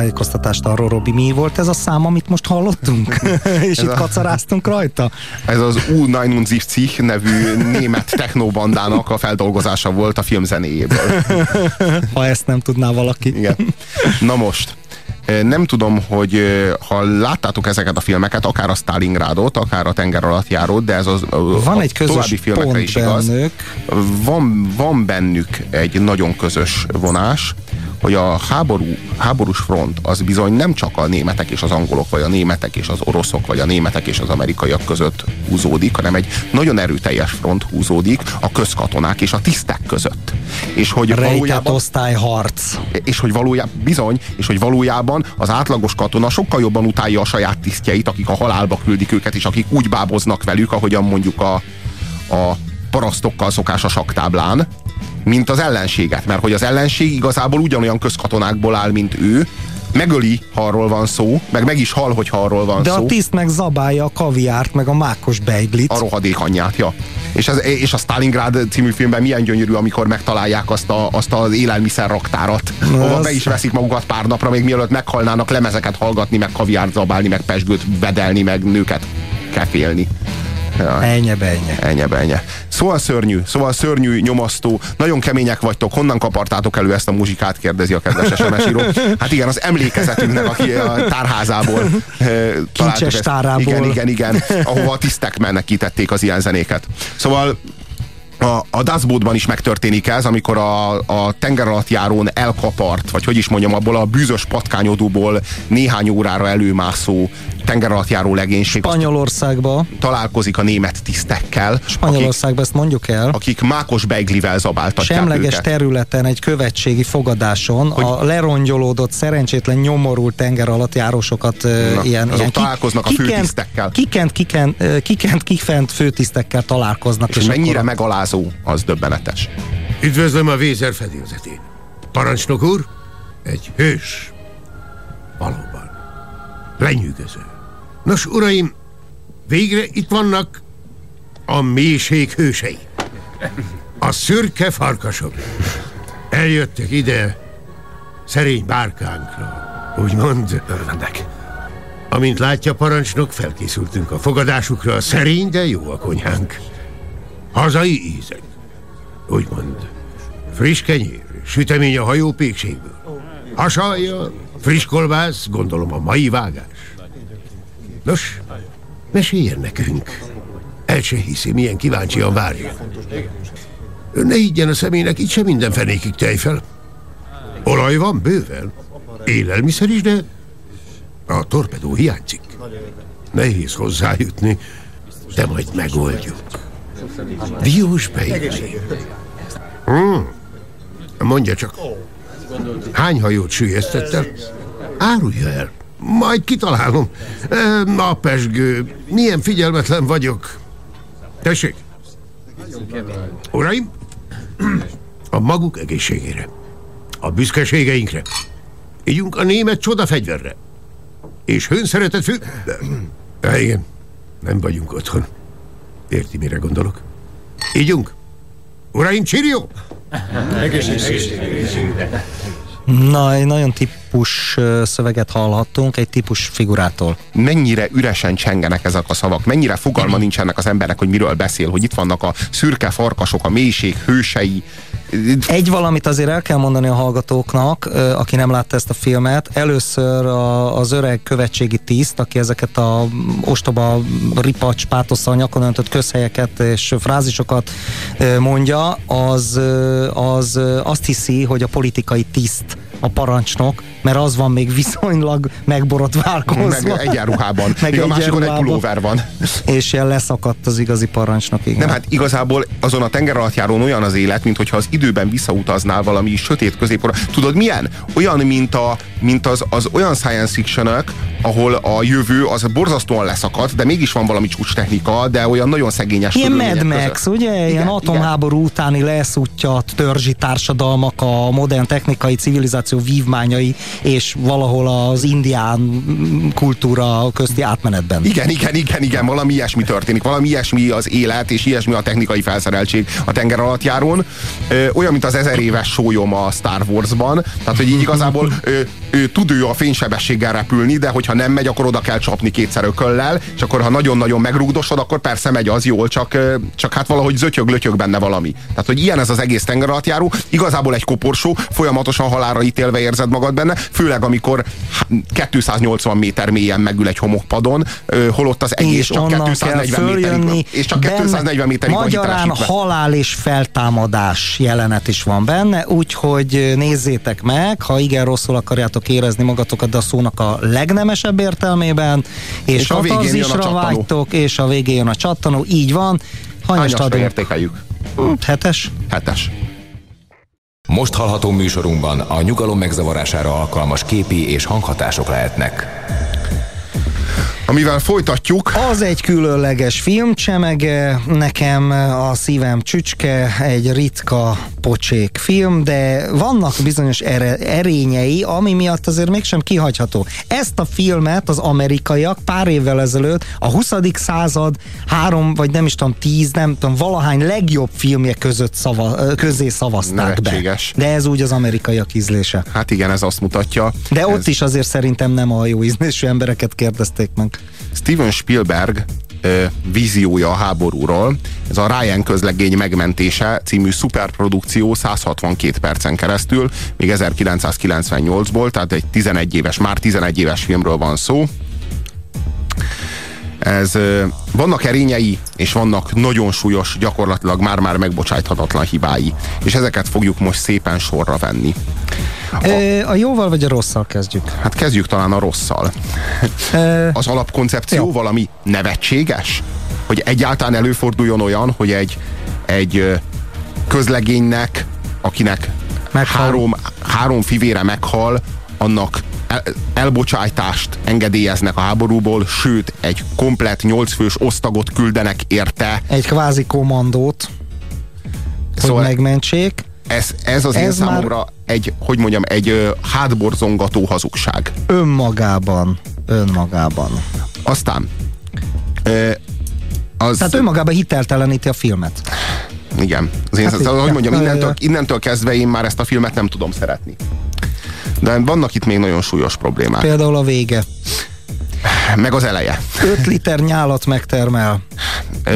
S3: tájékoztatást arról, Robi, mi volt ez a szám, amit most hallottunk? És ez itt a... kacaráztunk rajta?
S2: Ez az U99 nevű német technobandának a feldolgozása volt a film zenéjéből.
S3: ha ezt nem tudná valaki.
S2: Igen. Na most, Nem tudom, hogy ha láttátok ezeket a filmeket, akár a Stalingrádot, akár a tenger alatt járót, de ez az
S3: Van
S2: a
S3: egy közös
S2: további filmekre is igaz.
S3: bennük.
S2: Van, van bennük egy nagyon közös vonás, hogy a háború, háborús front az bizony nem csak a németek és az angolok, vagy a németek és az oroszok, vagy a németek és az amerikaiak között húzódik, hanem egy nagyon erőteljes front húzódik a közkatonák és a tisztek között. És hogy
S3: Rejtett
S2: valójában,
S3: osztályharc.
S2: és hogy valójában, bizony, és hogy valójában az átlagos katona sokkal jobban utálja a saját tisztjeit, akik a halálba küldik őket, és akik úgy báboznak velük, ahogyan mondjuk a, a parasztokkal szokás a saktáblán, mint az ellenséget, mert hogy az ellenség igazából ugyanolyan közkatonákból áll, mint ő, megöli, ha arról van szó, meg meg is hal, hogyha arról van
S3: De
S2: szó.
S3: a tiszt meg zabálja a kaviárt, meg a mákos beiglit.
S2: A rohadék anyját, ja. És, ez, és a Stalingrad című filmben milyen gyönyörű, amikor megtalálják azt, a, azt az élelmiszer raktárat, ahova
S3: az-
S2: be is veszik magukat pár napra, még mielőtt meghalnának lemezeket hallgatni, meg kaviárt zabálni, meg pesgőt bedelni, meg nőket kefélni. Ja.
S3: Ennyi, ennyi.
S2: Ennyi, ennyi. Szóval szörnyű, szóval szörnyű, nyomasztó, nagyon kemények vagytok, honnan kapartátok elő ezt a muzsikát, kérdezi a kedves SMS író. Hát igen, az emlékezetünknek, aki a tárházából eh, ezt.
S3: tárából.
S2: Igen, igen, igen, ahova a tisztek menekítették az ilyen zenéket. Szóval a, a Dustboatban is megtörténik ez, amikor a, a tenger alatt járón elkapart, vagy hogy is mondjam, abból a bűzös patkányodóból néhány órára előmászó tenger alatt járó legénység
S3: Spanyolországba,
S2: találkozik a német tisztekkel, akik,
S3: Spanyolországba ezt mondjuk el,
S2: akik mákos beiglivel zabáltatják
S3: semleges
S2: őket.
S3: területen egy követségi fogadáson hogy... a lerongyolódott, szerencsétlen nyomorult tenger alatt járósokat
S2: Na,
S3: ilyen,
S2: azok
S3: ilyen
S2: találkoznak a főtisztekkel.
S3: Kikent, kikent, ö, kikent, kifent főtisztekkel találkoznak.
S2: és mennyire
S3: akkor-
S2: megalázó, az döbbenetes.
S15: Üdvözlöm a Vézer fedélzetén. Parancsnok úr, egy hős. Valóban. Lenyűgöző. Nos, uraim, végre itt vannak a mélység hősei. A szürke farkasok. Eljöttek ide szerény bárkánkra, úgymond örvendek. Amint látja parancsnok, felkészültünk a fogadásukra, szerény, de jó a konyhánk. Hazai ízek. Úgymond. Friss kenyér, sütemény a hajó pékségből. Hasalja, friss kolbász, gondolom a mai vágás. Nos, meséljen nekünk. El se hiszi, milyen kíváncsian várja. Ne higgyen a személynek, itt sem minden fenékig tej fel. Olaj van bőven, élelmiszer is, de a torpedó hiányzik. Nehéz hozzájutni, de majd megoldjuk. Diós beigli. Hmm. Mondja csak, hány hajót sülyeztettel? Árulja el. Majd kitalálom. Na, pesgő, milyen figyelmetlen vagyok. Tessék. Uraim, a maguk egészségére. A büszkeségeinkre. Ígyunk a német csoda fegyverre. És hőnszeretet fő... De, igen, nem vagyunk otthon. Érti, mire gondolok? Ígyunk. Uraim, csirió!
S3: Na, egy nagyon típus szöveget hallhattunk egy típus figurától.
S2: Mennyire üresen csengenek ezek a szavak, mennyire fogalma nincsenek az embernek, hogy miről beszél, hogy itt vannak a szürke farkasok, a mélység hősei.
S3: Egy valamit azért el kell mondani a hallgatóknak, aki nem látta ezt a filmet. Először a, az öreg követségi tiszt, aki ezeket a ostoba ripacs, pátosszal nyakon öntött közhelyeket és frázisokat mondja, az, az azt hiszi, hogy a politikai tiszt a parancsnok, mert az van még viszonylag megborotválkozva.
S2: Meg egyenruhában. Még a másikon egy pulóver van.
S3: És ilyen leszakadt az igazi parancsnok, igen.
S2: Nem, hát igazából azon a tenger alatt járón olyan az élet, mint hogyha az időben visszautaznál valami sötét középkor. Tudod milyen? Olyan, mint, a, mint az, az olyan science fiction ahol a jövő az borzasztóan leszakadt, de mégis van valami csúcs technika, de olyan nagyon szegényes
S3: Ilyen Mad
S2: között.
S3: Max, ugye? Ilyen atomháború utáni leszúttyat, törzsi társadalmak, a modern technikai civilizáció vívmányai, és valahol az indián kultúra közti átmenetben.
S2: Igen, igen, igen, igen, valami ilyesmi történik, valami ilyesmi az élet, és ilyesmi a technikai felszereltség a tenger alatt járón. Ö, olyan, mint az ezer éves sólyom a Star Warsban, tehát, hogy így igazából ö, ö, tud ő a fénysebességgel repülni, de hogyha nem megy, akkor oda kell csapni kétszer ököllel, és akkor ha nagyon-nagyon megrugdosod, akkor persze megy az jól, csak, csak hát valahogy zötyög-lötyög benne valami. Tehát, hogy ilyen ez az egész tenger alatt járó, igazából egy koporsó, folyamatosan halálra ítélve érzed magad benne, főleg amikor 280 méter mélyen megül egy homokpadon, holott az egész
S3: és
S2: csak
S3: onnan
S2: 240
S3: kell
S2: méterig, és csak 240 méterig van
S3: Magyarán halál és feltámadás jelenet is van benne, úgyhogy nézzétek meg, ha igen rosszul akarjátok érezni magatokat, de a szónak a legnemesebb értelmében, és,
S2: És a végén jön a csattanó.
S3: vágytok, és a végén jön a csattanó, így van. Hanyast
S2: Hányasra értékeljük?
S3: Hetes?
S2: Hetes.
S16: Most hallható műsorunkban a nyugalom megzavarására alkalmas képi és hanghatások lehetnek.
S2: Amivel folytatjuk.
S3: Az egy különleges filmcsemege, nekem a szívem csücske, egy ritka pocsék film, de vannak bizonyos ere, erényei, ami miatt azért mégsem kihagyható. Ezt a filmet az amerikaiak pár évvel ezelőtt a 20. század három, vagy nem is tudom, tíz, nem tudom, valahány legjobb filmje között szava, közé szavazták
S2: Nevetséges.
S3: be. De ez úgy az amerikaiak ízlése.
S2: Hát igen, ez azt mutatja.
S3: De ott
S2: ez...
S3: is azért szerintem nem a jó ízlésű embereket kérdezték meg.
S2: Steven Spielberg víziója a háborúról. Ez a Ryan közlegény megmentése című szuperprodukció 162 percen keresztül, még 1998-ból, tehát egy 11 éves, már 11 éves filmről van szó. Ez, vannak erényei, és vannak nagyon súlyos, gyakorlatilag már-már megbocsájthatatlan hibái. És ezeket fogjuk most szépen sorra venni.
S3: A, a jóval vagy a rosszal kezdjük?
S2: Hát kezdjük talán a rosszal. Az alapkoncepció valami nevetséges? Hogy egyáltalán előforduljon olyan, hogy egy, egy közlegénynek, akinek három, három fivére meghal, annak el, elbocsájtást engedélyeznek a háborúból, sőt, egy komplet nyolcfős osztagot küldenek érte.
S3: Egy kvázi kommandót, hogy
S2: Szóval-
S3: megmentsék.
S2: Ez, ez az ez én
S3: már-
S2: számomra egy, hogy mondjam, egy hátborzongató hazugság.
S3: Önmagában. Önmagában.
S2: Aztán az...
S3: Tehát önmagában hitelteleníti a filmet.
S2: Igen. Az én,
S3: Hát
S2: hát,
S3: így-
S2: hogy mondjam,
S3: ja,
S2: innentől, innentől kezdve én már ezt a filmet nem tudom szeretni. De vannak itt még nagyon súlyos problémák.
S3: Például a vége.
S2: Meg az eleje.
S3: 5 liter nyálat megtermel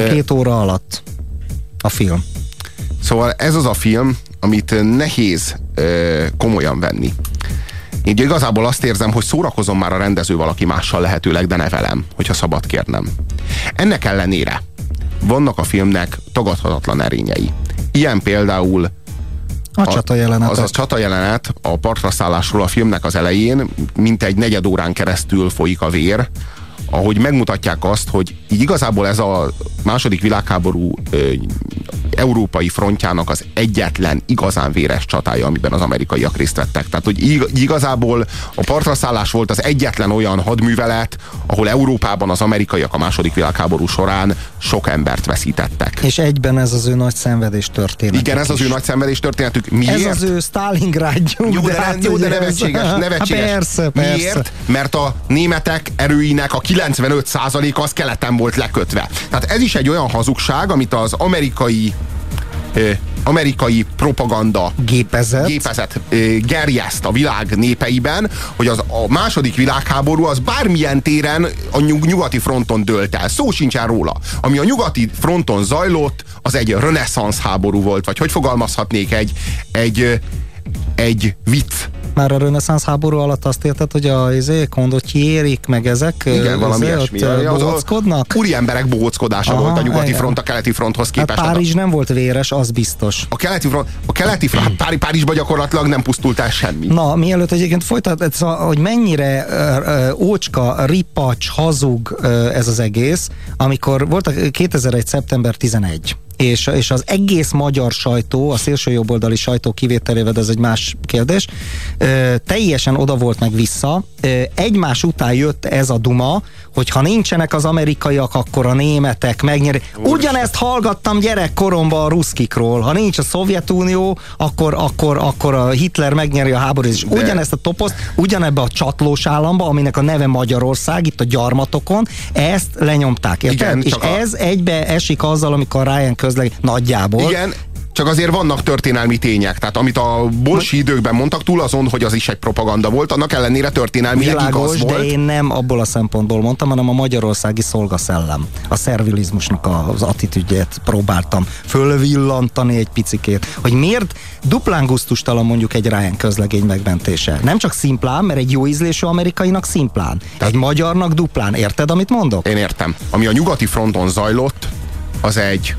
S3: két óra alatt a film.
S2: Szóval ez az a film, amit nehéz ö, komolyan venni. Így igazából azt érzem, hogy szórakozom már a rendező valaki mással lehetőleg, de ne velem, hogyha szabad kérnem. Ennek ellenére vannak a filmnek tagadhatatlan erényei. Ilyen például
S3: A csata jelenetek.
S2: Az a csata jelenet a partra szállásról a filmnek az elején, mint egy negyed órán keresztül folyik a vér, ahogy megmutatják azt, hogy így igazából ez a második világháború európai frontjának az egyetlen igazán véres csatája, amiben az amerikaiak részt vettek. Tehát, hogy ig- igazából a partraszállás volt az egyetlen olyan hadművelet, ahol Európában az amerikaiak a második világháború során sok embert veszítettek.
S3: És egyben ez az ő nagy szenvedés történet.
S2: Igen, ez az ő nagy szenvedés történetük. Miért?
S3: Ez az ő Stalingrádjuk.
S2: Jó, de,
S3: hát
S2: jó, de nevetséges,
S3: Hát
S2: nevetséges.
S3: persze, persze.
S2: Miért? Mert a németek erőinek a 95%-a az keleten volt lekötve. Tehát ez is egy olyan hazugság, amit az amerikai amerikai propaganda
S3: gépezet,
S2: gépezet gerjeszt a világ népeiben, hogy az, a második világháború az bármilyen téren a nyug, nyugati fronton dőlt el. Szó sincsen róla. Ami a nyugati fronton zajlott, az egy reneszánsz háború volt, vagy hogy fogalmazhatnék, egy, egy, egy vicc.
S3: Már a reneszánsz háború alatt azt érted, hogy a izé, kondotjérik, meg ezek
S2: Igen, valami
S3: izé,
S2: ilyesmi.
S3: bóckodnak?
S2: Úri emberek bóckodása
S3: Aha,
S2: volt a nyugati
S3: igen.
S2: front a keleti fronthoz
S3: Hát
S2: képest.
S3: Párizs nem volt véres, az biztos.
S2: A keleti front, a keleti front, hát Pári, Párizsban gyakorlatilag nem pusztult el semmi.
S3: Na, mielőtt egyébként folytat, szóval, hogy mennyire ö, ócska, ripacs, hazug ö, ez az egész, amikor volt a 2001. szeptember 11 és, és az egész magyar sajtó, a szélső jobboldali sajtó kivételével, de ez egy más kérdés, ö, teljesen oda volt meg vissza. Ö, egymás után jött ez a duma, hogy ha nincsenek az amerikaiak, akkor a németek megnyerik. Ugyanezt hallgattam gyerekkoromban a ruszkikról. Ha nincs a Szovjetunió, akkor, akkor, akkor a Hitler megnyeri a háborút. És
S2: De-
S3: ugyanezt a toposzt, ugyanebbe a csatlós államba, aminek a neve Magyarország, itt a gyarmatokon, ezt lenyomták. Érted?
S2: Igen,
S3: és
S2: a-
S3: ez egybe esik azzal, amikor Ryan közleg nagyjából.
S2: Igen, csak azért vannak történelmi tények. Tehát amit a bolsi időkben mondtak, túl azon, hogy az is egy propaganda volt, annak ellenére történelmileg
S3: Világos,
S2: igaz volt.
S3: de én nem abból a szempontból mondtam, hanem a magyarországi szolgaszellem. A szervilizmusnak az attitűdjét próbáltam fölvillantani egy picikét, hogy miért duplán gusztustalan mondjuk egy Ryan közlegény megmentése. Nem csak szimplán, mert egy jó ízlésű amerikainak szimplán. Egy magyarnak duplán. Érted, amit mondok?
S2: Én értem. Ami a nyugati fronton zajlott, az egy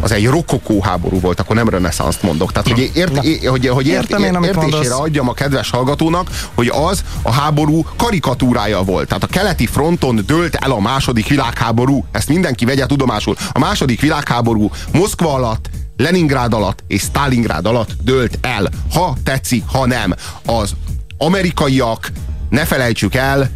S2: az egy rokokó háború volt, akkor nem reneszánszt mondok. Tehát, hogy, ért, é, hogy, hogy ért,
S3: értem én,
S2: értésére
S3: mondasz.
S2: adjam a kedves hallgatónak, hogy az a háború karikatúrája volt. Tehát a keleti fronton dőlt el a második világháború. Ezt mindenki vegye tudomásul. A második világháború Moszkva alatt Leningrád alatt és Stalingrád alatt dőlt el. Ha tetszik, ha nem. Az amerikaiak, ne felejtsük el,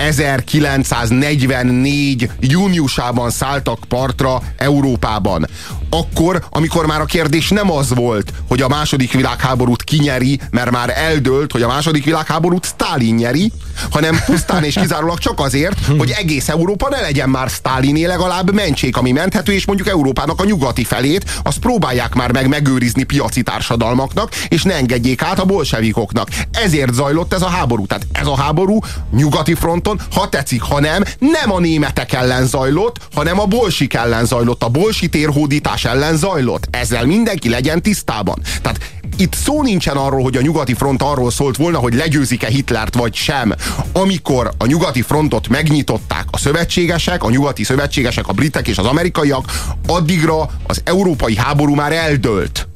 S2: 1944. júniusában szálltak partra Európában. Akkor, amikor már a kérdés nem az volt, hogy a második világháborút kinyeri, mert már eldőlt, hogy a második világháborút Stalin nyeri, hanem pusztán és kizárólag csak azért, hogy egész Európa ne legyen már Staliné, legalább mentsék, ami menthető, és mondjuk Európának a nyugati felét, azt próbálják már meg megőrizni piaci társadalmaknak, és ne engedjék át a bolsevikoknak. Ezért zajlott ez a háború. Tehát ez a háború nyugati fronton, ha tetszik, ha nem, nem a németek ellen zajlott, hanem a bolsik ellen zajlott, a bolsi térhódítás ellen zajlott. Ezzel mindenki legyen tisztában. Tehát itt szó nincsen arról, hogy a nyugati front arról szólt volna, hogy legyőzik-e Hitlert vagy sem. Amikor a nyugati frontot megnyitották a szövetségesek, a nyugati szövetségesek, a britek és az amerikaiak, addigra az európai háború már eldőlt.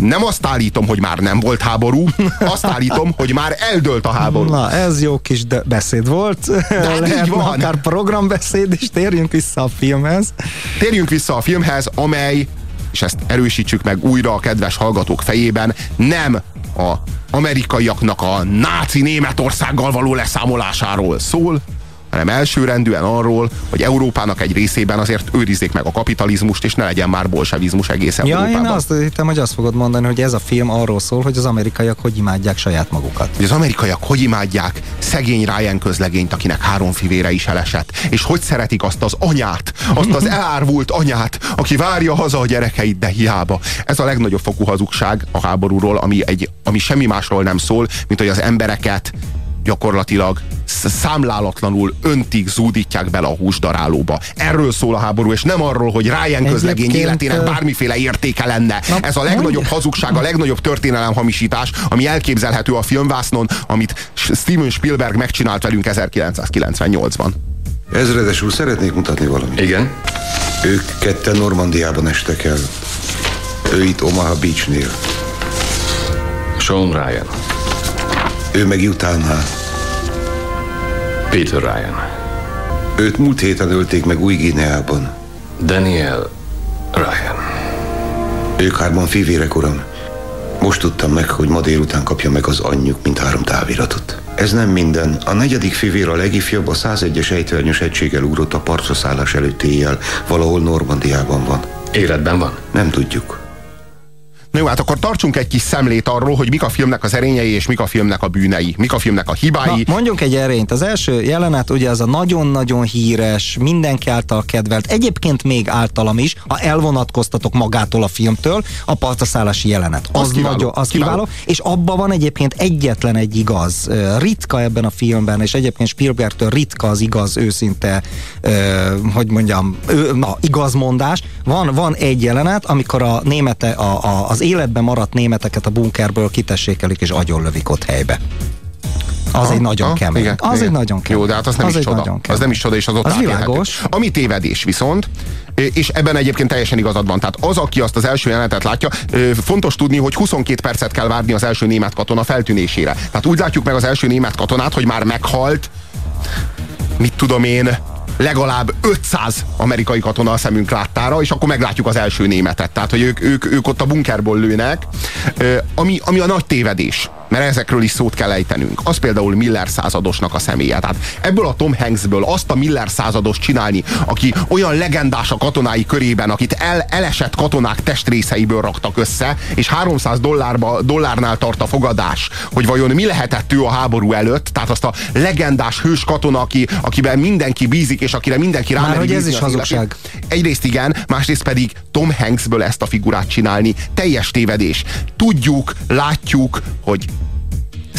S2: Nem azt állítom, hogy már nem volt háború, azt állítom, hogy már eldőlt a háború.
S3: Na, ez jó kis de- beszéd volt.
S2: hát így
S3: Lehetne
S2: van.
S3: akár programbeszéd, és térjünk vissza a filmhez.
S2: Térjünk vissza a filmhez, amely, és ezt erősítsük meg újra a kedves hallgatók fejében, nem a amerikaiaknak a náci Németországgal való leszámolásáról szól, hanem elsőrendűen arról, hogy Európának egy részében azért őrizzék meg a kapitalizmust, és ne legyen már bolsevizmus egész
S3: Ja,
S2: Európában.
S3: én azt hittem, hogy azt fogod mondani, hogy ez a film arról szól, hogy az amerikaiak hogy imádják saját magukat.
S2: hogy az amerikaiak hogy imádják szegény Ryan közlegényt, akinek három fivére is elesett, és hogy szeretik azt az anyát, azt az elárvult anyát, aki várja haza a gyerekeit, de hiába. Ez a legnagyobb fokú hazugság a háborúról, ami, egy, ami semmi másról nem szól, mint hogy az embereket gyakorlatilag sz- számlálatlanul öntig zúdítják bele a húsdarálóba. Erről szól a háború, és nem arról, hogy Ryan közlegény
S3: Egyébként,
S2: életének
S3: ö,
S2: bármiféle értéke lenne.
S3: Na,
S2: Ez a legnagyobb
S3: mondja.
S2: hazugság, a legnagyobb történelemhamisítás, ami elképzelhető a filmvásznon, amit Steven Spielberg megcsinált velünk 1998-ban.
S17: Ezredes úr, szeretnék mutatni valamit.
S10: Igen?
S17: Ők ketten Normandiában estek el. Ő itt Omaha Beachnél.
S10: Sean Ryan.
S17: Ő meg Utah-nál.
S10: Peter Ryan.
S17: Őt múlt héten ölték meg új Guineában.
S10: Daniel Ryan.
S17: Ők hárman fivérek, uram. Most tudtam meg, hogy ma délután kapja meg az anyjuk, mint három táviratot. Ez nem minden. A negyedik fivér a legifjabb, a 101-es ejtőernyős egységgel ugrott a partra szállás előtt éjjel, valahol Normandiában van.
S10: Életben van?
S17: Nem tudjuk.
S2: Na jó, hát akkor tartsunk egy kis szemlét arról, hogy mik a filmnek az erényei, és mik a filmnek a bűnei, mik a filmnek a hibái.
S3: Na, mondjunk egy erényt. Az első jelenet ugye az a nagyon-nagyon híres, mindenki által kedvelt, egyébként még általam is, ha elvonatkoztatok magától a filmtől, a partaszállási jelenet. Az,
S2: Az kiváló,
S3: nagyon, az
S2: kiváló.
S3: kiváló. és abban van egyébként egyetlen egy igaz. Ritka ebben a filmben, és egyébként Spielbergtől ritka az igaz, őszinte, hogy mondjam, na, igazmondás. Van, van egy jelenet, amikor a némete, a, a, az életben maradt németeket a bunkerből kitessékelik és agyonlövik ott helybe. Az
S2: Ha,
S3: egy nagyon
S2: ha,
S3: kemény.
S2: igen,
S3: az
S2: igen.
S3: egy nagyon kemény.
S2: Jó, de hát az nem
S3: az
S2: is csoda. Az nem is csoda, és az ott
S3: Az világos.
S2: Ami tévedés viszont, és ebben egyébként teljesen igazad van. Tehát az, aki azt az első jelenetet látja, fontos tudni, hogy 22 percet kell várni az első német katona feltűnésére. Tehát úgy látjuk meg az első német katonát, hogy már meghalt, mit tudom én, legalább 500 amerikai katona a szemünk láttára, és akkor meglátjuk az első németet. Tehát, hogy ők, ők, ők ott a bunkerból lőnek, ami, ami a nagy tévedés. Mert ezekről is szót kell ejtenünk. Az például Miller századosnak a személye. Tehát ebből a Tom Hanksből azt a Miller százados csinálni, aki olyan legendás a katonái körében, akit el, elesett katonák testrészeiből raktak össze, és 300 dollárba, dollárnál tart a fogadás, hogy vajon mi lehetett ő a háború előtt, tehát azt a legendás hős katona, aki, akiben mindenki bízik, és akire mindenki
S3: Már
S2: rámeri
S3: hogy ez is
S2: az
S3: hazugság.
S2: Egyrészt igen, másrészt pedig Tom Hanksből ezt a figurát csinálni teljes tévedés. Tudjuk, látjuk, hogy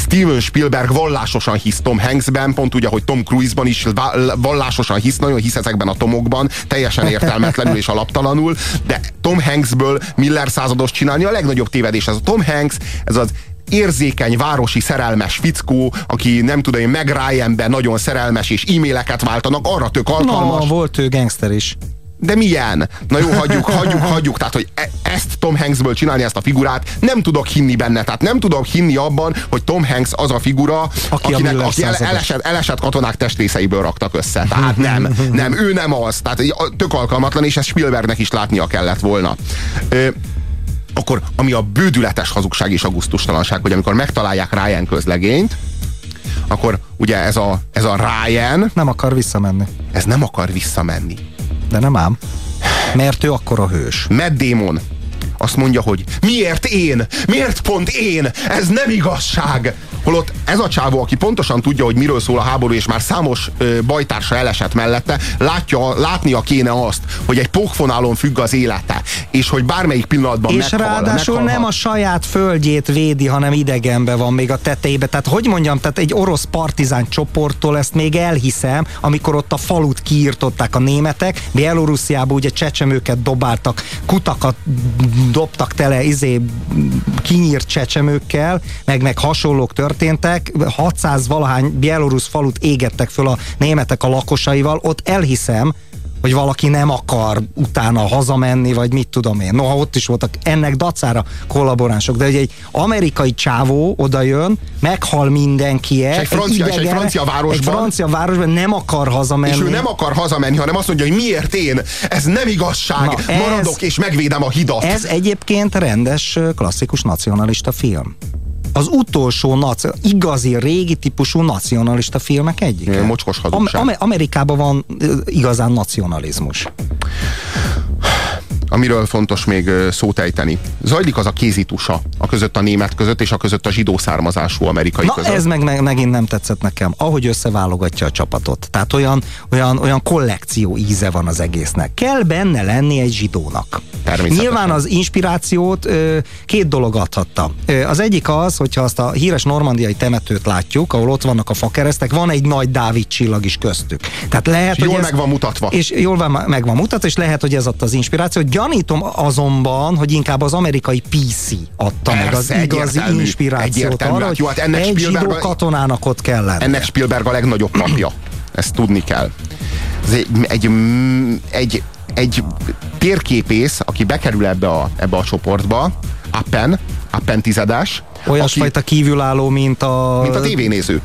S2: Steven Spielberg vallásosan hisz Tom Hanksben, pont úgy, ahogy Tom Cruise-ban is vallásosan hisz, nagyon hisz ezekben a tomokban, teljesen értelmetlenül és alaptalanul, de Tom Hanksből Miller százados csinálni a legnagyobb tévedés. Ez a Tom Hanks, ez az érzékeny, városi, szerelmes fickó, aki nem tudom én, meg Ryan-ben nagyon szerelmes, és e-maileket váltanak, arra tök alkalmas.
S3: Na, volt ő gangster is.
S2: De milyen? Na jó, hagyjuk, hagyjuk, hagyjuk. Tehát, hogy e- ezt Tom Hanksből csinálni, ezt a figurát, nem tudok hinni benne. Tehát nem tudok hinni abban, hogy Tom Hanks az a figura,
S3: Aki a
S2: akinek,
S3: Miller
S2: aki el, elesett, elesett katonák tesтрészeiből raktak össze. Tehát nem, nem, ő nem az. Tehát a- tök alkalmatlan, és ezt Spielbergnek is látnia kellett volna. Ö, akkor ami a bődületes hazugság és a gusztustalanság, hogy amikor megtalálják Ryan közlegényt, akkor ugye ez a, ez a Ryan...
S3: Nem akar visszamenni.
S2: Ez nem akar visszamenni.
S3: De nem ám. Mert ő akkor a hős.
S2: Matt Damon azt mondja, hogy miért én? Miért pont én? Ez nem igazság! Holott ez a csávó, aki pontosan tudja, hogy miről szól a háború, és már számos ö, bajtársa elesett mellette, látja, látnia kéne azt, hogy egy pókfonálon függ az élete, és hogy bármelyik pillanatban
S3: És
S2: meghal,
S3: ráadásul
S2: meghalhat.
S3: nem a saját földjét védi, hanem idegenbe van még a tetejébe. Tehát hogy mondjam, tehát egy orosz partizán csoporttól ezt még elhiszem, amikor ott a falut kiírtották a németek, Bielorussziába ugye csecsemőket dobáltak, kutakat dobtak tele izé kinyírt csecsemőkkel, meg, meg hasonlók történtek, 600 valahány bielorusz falut égettek föl a németek a lakosaival, ott elhiszem, hogy valaki nem akar utána hazamenni, vagy mit tudom én. Noha ott is voltak ennek dacára kollaboránsok, de hogy egy amerikai csávó oda jön, meghal mindenki
S2: És egy francia- és egy francia városban.
S3: egy francia városban nem akar hazamenni.
S2: És ő nem akar hazamenni, hanem azt mondja, hogy miért én? Ez nem igazság.
S3: Na, ez-
S2: Maradok és megvédem a hidat.
S3: Ez egyébként rendes klasszikus nacionalista film. Az utolsó naci- igazi, régi típusú nacionalista filmek egyik.
S2: Mocskos hazugság.
S3: Am- Amerikában van igazán nacionalizmus.
S2: Amiről fontos még szót ejteni. Zajlik az a kézitusa a között a német között és a között a zsidó származású amerikai
S3: Na
S2: között.
S3: ez meg, meg megint nem tetszett nekem, ahogy összeválogatja a csapatot. Tehát olyan, olyan, olyan kollekció íze van az egésznek. Kell benne lenni egy zsidónak. Nyilván az inspirációt ö, két dolog adhatta. Ö, az egyik az, hogyha azt a híres normandiai temetőt látjuk, ahol ott vannak a fakeresztek, van egy nagy Dávid csillag is köztük. Tehát lehet,
S2: És
S3: hogy
S2: jól
S3: ez,
S2: meg van mutatva.
S3: És jól van, meg van mutatva, és lehet, hogy ez adta az inspirációt. Gyanítom azonban, hogy inkább az amerikai PC adta meg az
S2: Persze,
S3: igazi inspirációt
S2: egyértelmű.
S3: arra,
S2: Hát
S3: hogy
S2: jó, hát ennek
S3: egy
S2: Spielberg-
S3: zsidó katonának ott kell lenni.
S2: Ennek Spielberg a legnagyobb papja. Ezt tudni kell. Ez egy, egy, egy, egy térképész, aki bekerül ebbe a, ebbe a csoportba, Appen, Appen tizedes,
S3: Olyasfajta kívülálló, mint a...
S2: mint a tévénéző.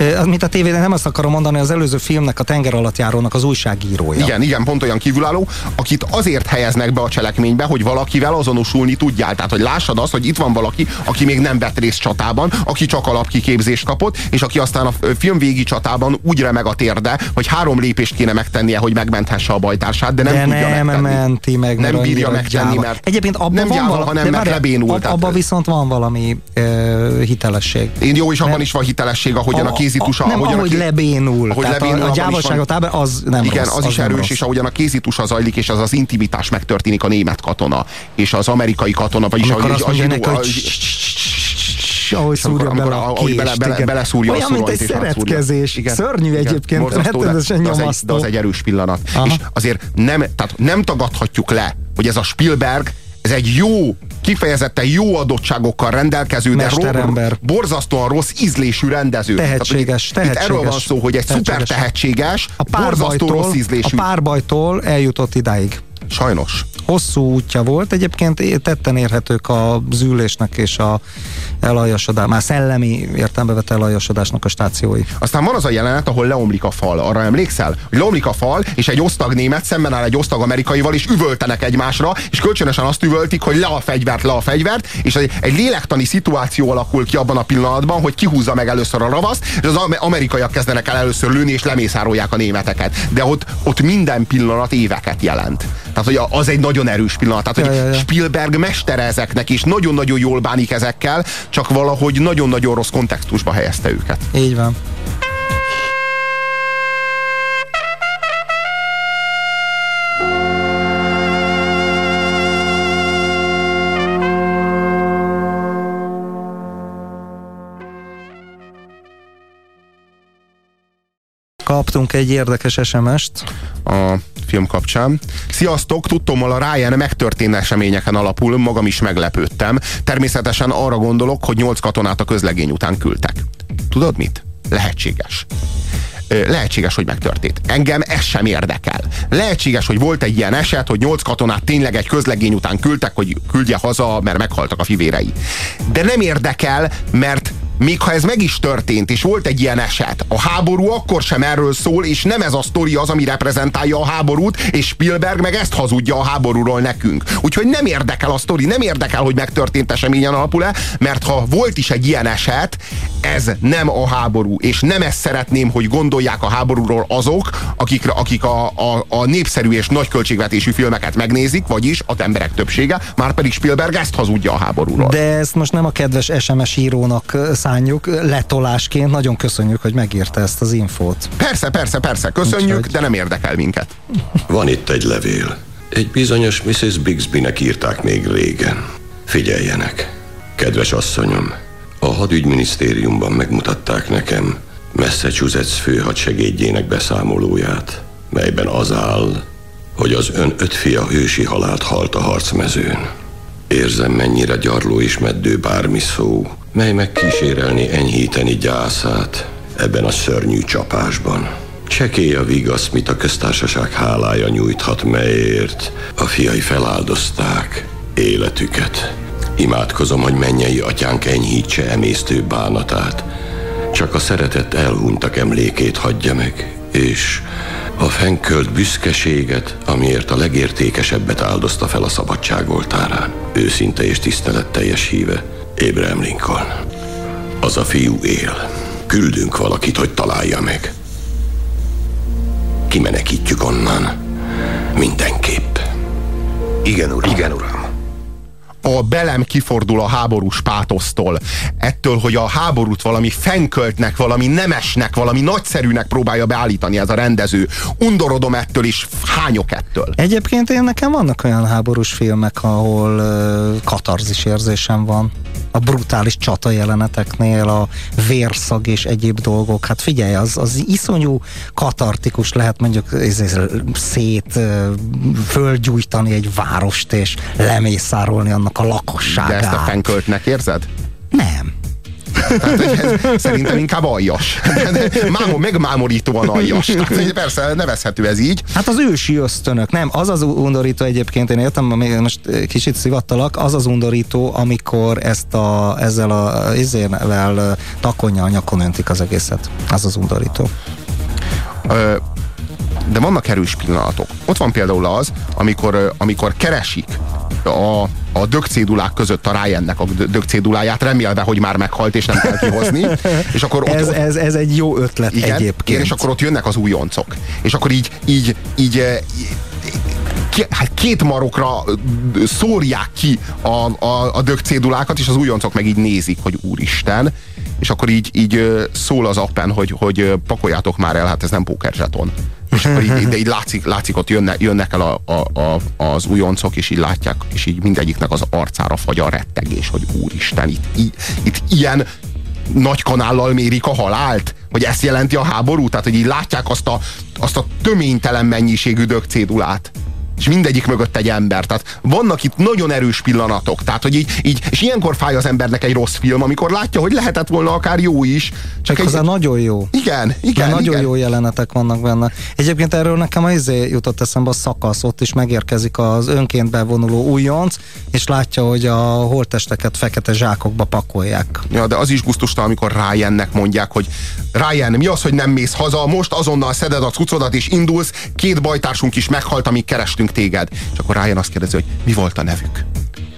S3: Ö, Mint a tévén, nem azt akarom mondani, az előző filmnek a tenger alatt járónak az újságírója.
S2: Igen, igen, pont olyan kívülálló, akit azért helyeznek be a cselekménybe, hogy valakivel azonosulni tudjál. Tehát, hogy lássad azt, hogy itt van valaki, aki még nem vett részt csatában, aki csak alapkiképzést kapott, és aki aztán a film végi csatában úgy remeg a térde, hogy három lépést kéne megtennie, hogy megmenthesse a bajtársát, de nem
S3: de
S2: tudja
S3: nem
S2: megtenni.
S3: menti meg,
S2: Nem
S3: mert
S2: bírja megtenni,
S3: gyáva.
S2: mert
S3: Egyébként abban
S2: nem
S3: van
S2: gyáva,
S3: valami,
S2: hanem mert
S3: várjál,
S2: lebénul.
S3: ab,
S2: Tehát-
S3: abban viszont van valami ö, hitelesség.
S2: Én jó, és abban
S3: Nem.
S2: is van hitelesség, ahogyan a,
S3: A-
S2: kézitusa,
S3: a- nem,
S2: ahogyan
S3: ahogy
S2: a, ké-
S3: lebénul.
S2: ahogy
S3: a-
S2: lebénul,
S3: a
S2: abban is
S3: gyávaságot
S2: van-
S3: az nem
S2: Igen,
S3: rossz,
S2: az, is
S3: nem
S2: erős,
S3: rossz.
S2: és ahogyan a kézitusa zajlik, és az az intimitás megtörténik a német katona, és az amerikai katona, vagyis ahogy
S3: azt mondja
S2: zsidó-
S3: neki, hogy
S2: a-
S3: ahogy
S2: És amikor-
S3: szúrja bele a
S2: bele-
S3: kést,
S2: bele-
S3: igen.
S2: beleszúrja a
S3: Olyan, mint egy szeretkezés.
S2: Igen.
S3: Szörnyű
S2: Igen.
S3: egyébként, rettenetesen
S2: de az egy-
S3: nyomasztó.
S2: De az egy erős pillanat.
S3: Aha.
S2: És azért nem, tehát nem tagadhatjuk le, hogy ez a Spielberg, ez egy jó, kifejezetten jó adottságokkal rendelkező, de
S3: Mesterember.
S2: ro- borzasztóan rossz ízlésű rendező.
S3: Tehetséges,
S2: Tehát, hogy Itt erről van
S3: tehetséges.
S2: szó, hogy egy szuper
S3: Tehetséges.
S2: tehetséges,
S3: A
S2: borzasztó rossz ízlésű.
S3: a párbajtól eljutott idáig.
S2: Sajnos.
S3: Hosszú útja volt, egyébként tetten érhetők a zűlésnek és a elajasodás, már szellemi értelembe vett elajasodásnak a stációi.
S2: Aztán van az a jelenet, ahol leomlik a fal. Arra emlékszel? Hogy leomlik a fal, és egy osztag német szemben áll egy osztag amerikaival, és üvöltenek egymásra, és kölcsönösen azt üvöltik, hogy le a fegyvert, le a fegyvert, és egy, egy lélektani szituáció alakul ki abban a pillanatban, hogy kihúzza meg először a ravaszt, és az amerikaiak kezdenek el először lőni, és lemészárolják a németeket. De ott, ott minden pillanat éveket jelent. Tehát, hogy az egy nagyon erős pillanat. Tehát, hogy ja, ja, ja. Spielberg mestere ezeknek, és nagyon-nagyon jól bánik ezekkel, csak valahogy nagyon-nagyon rossz kontextusba helyezte őket.
S3: Így van. kaptunk egy érdekes SMS-t.
S2: A film kapcsán. Sziasztok, tudtommal a Ryan megtörténő eseményeken alapul, magam is meglepődtem. Természetesen arra gondolok, hogy nyolc katonát a közlegény után küldtek. Tudod mit? Lehetséges lehetséges, hogy megtörtént. Engem ez sem érdekel. Lehetséges, hogy volt egy ilyen eset, hogy nyolc katonát tényleg egy közlegény után küldtek, hogy küldje haza, mert meghaltak a fivérei. De nem érdekel, mert még ha ez meg is történt, és volt egy ilyen eset, a háború akkor sem erről szól, és nem ez a sztori az, ami reprezentálja a háborút, és Spielberg meg ezt hazudja a háborúról nekünk. Úgyhogy nem érdekel a sztori, nem érdekel, hogy megtörtént eseményen alapul-e, mert ha volt is egy ilyen eset, ez nem a háború, és nem ezt szeretném, hogy gondolják a háborúról azok, akik, akik a, a, a népszerű és nagy költségvetésű filmeket megnézik, vagyis az emberek többsége, már pedig Spielberg ezt hazudja a háborúról.
S3: De ezt most nem a kedves SMS írónak szánjuk letolásként. Nagyon köszönjük, hogy megírta ezt az infót.
S2: Persze, persze, persze. Köszönjük, Úgyhogy... de nem érdekel minket.
S4: Van itt egy levél. Egy bizonyos Mrs. Bixbynek írták még régen. Figyeljenek. Kedves asszonyom, a hadügyminisztériumban megmutatták nekem Massachusetts főhadsegédjének beszámolóját, melyben az áll, hogy az ön öt fia hősi halált halt a harcmezőn. Érzem, mennyire gyarló és meddő bármi szó, mely megkísérelni enyhíteni gyászát ebben a szörnyű csapásban. Csekély a vigasz, mit a köztársaság hálája nyújthat, melyért a fiai feláldozták életüket. Imádkozom, hogy mennyei atyánk enyhítse emésztő bánatát, csak a szeretett elhuntak emlékét hagyja meg, és a fenkölt büszkeséget, amiért a legértékesebbet áldozta fel a szabadság oltárán. Őszinte és tiszteletteljes híve, Abraham Lincoln. Az a fiú él. Küldünk valakit, hogy találja meg. Kimenekítjük onnan. Mindenképp.
S2: Igen, uram. Igen, uram a belem kifordul a háborús pátosztól. Ettől, hogy a háborút valami fenköltnek, valami nemesnek, valami nagyszerűnek próbálja beállítani ez a rendező. Undorodom ettől is, hányok ettől.
S3: Egyébként én nekem vannak olyan háborús filmek, ahol uh, katarzis érzésem van a brutális csata jeleneteknél, a vérszag és egyéb dolgok. Hát figyelj, az, az iszonyú katartikus lehet mondjuk szét földgyújtani egy várost és lemészárolni annak a lakosságát.
S2: De ezt a fenköltnek érzed?
S3: Nem.
S2: Tehát, ez szerintem inkább aljas. Mámo, megmámorítóan aljas. Tehát, persze nevezhető ez így.
S3: Hát az ősi ösztönök, nem, az az undorító egyébként, én értem, most kicsit szivattalak, az az undorító, amikor ezt a, ezzel a izével takonja a nyakon öntik az egészet. Az az undorító.
S2: Ö, de vannak erős pillanatok. Ott van például az, amikor, amikor keresik a, a dögcédulák között a Ryannek a dögcéduláját, remélve, hogy már meghalt, és nem kell kihozni. És akkor ott,
S3: ez, ez, ez egy jó ötlet igen, egyébként.
S2: És akkor ott jönnek az újoncok. És akkor így, így, így, így hát két marokra szórják ki a, a, a dögcédulákat, és az újoncok meg így nézik, hogy úristen, és akkor így, így szól az appen, hogy, hogy pakoljátok már el, hát ez nem pókerzseton. És akkor így, de így látszik, látszik ott jönne, jönnek el a, a, a, az újoncok, és így látják, és így mindegyiknek az arcára fagy a rettegés, hogy úristen, itt, itt, itt ilyen nagy kanállal mérik a halált? Hogy ezt jelenti a háború? Tehát, hogy így látják azt a, azt a töménytelen mennyiségű dögcédulát. És mindegyik mögött egy ember. Tehát vannak itt nagyon erős pillanatok. Tehát, hogy így, így és ilyenkor fáj az embernek egy rossz film, amikor látja, hogy lehetett volna akár jó is.
S3: Csak egy... nagyon jó.
S2: Igen, igen.
S3: De nagyon
S2: igen.
S3: jó jelenetek vannak benne. Egyébként erről nekem az izé jutott eszembe a szakasz, ott is megérkezik az önként bevonuló újonc, és látja, hogy a holttesteket fekete zsákokba pakolják.
S2: Ja, de az is gusztustalan, amikor Ryannek mondják, hogy Ryan, mi az, hogy nem mész haza, most azonnal szeded a cuccodat és indulsz, két bajtársunk is meghalt, amíg kerestünk téged. És akkor Ryan azt kérdezi, hogy mi volt a nevük?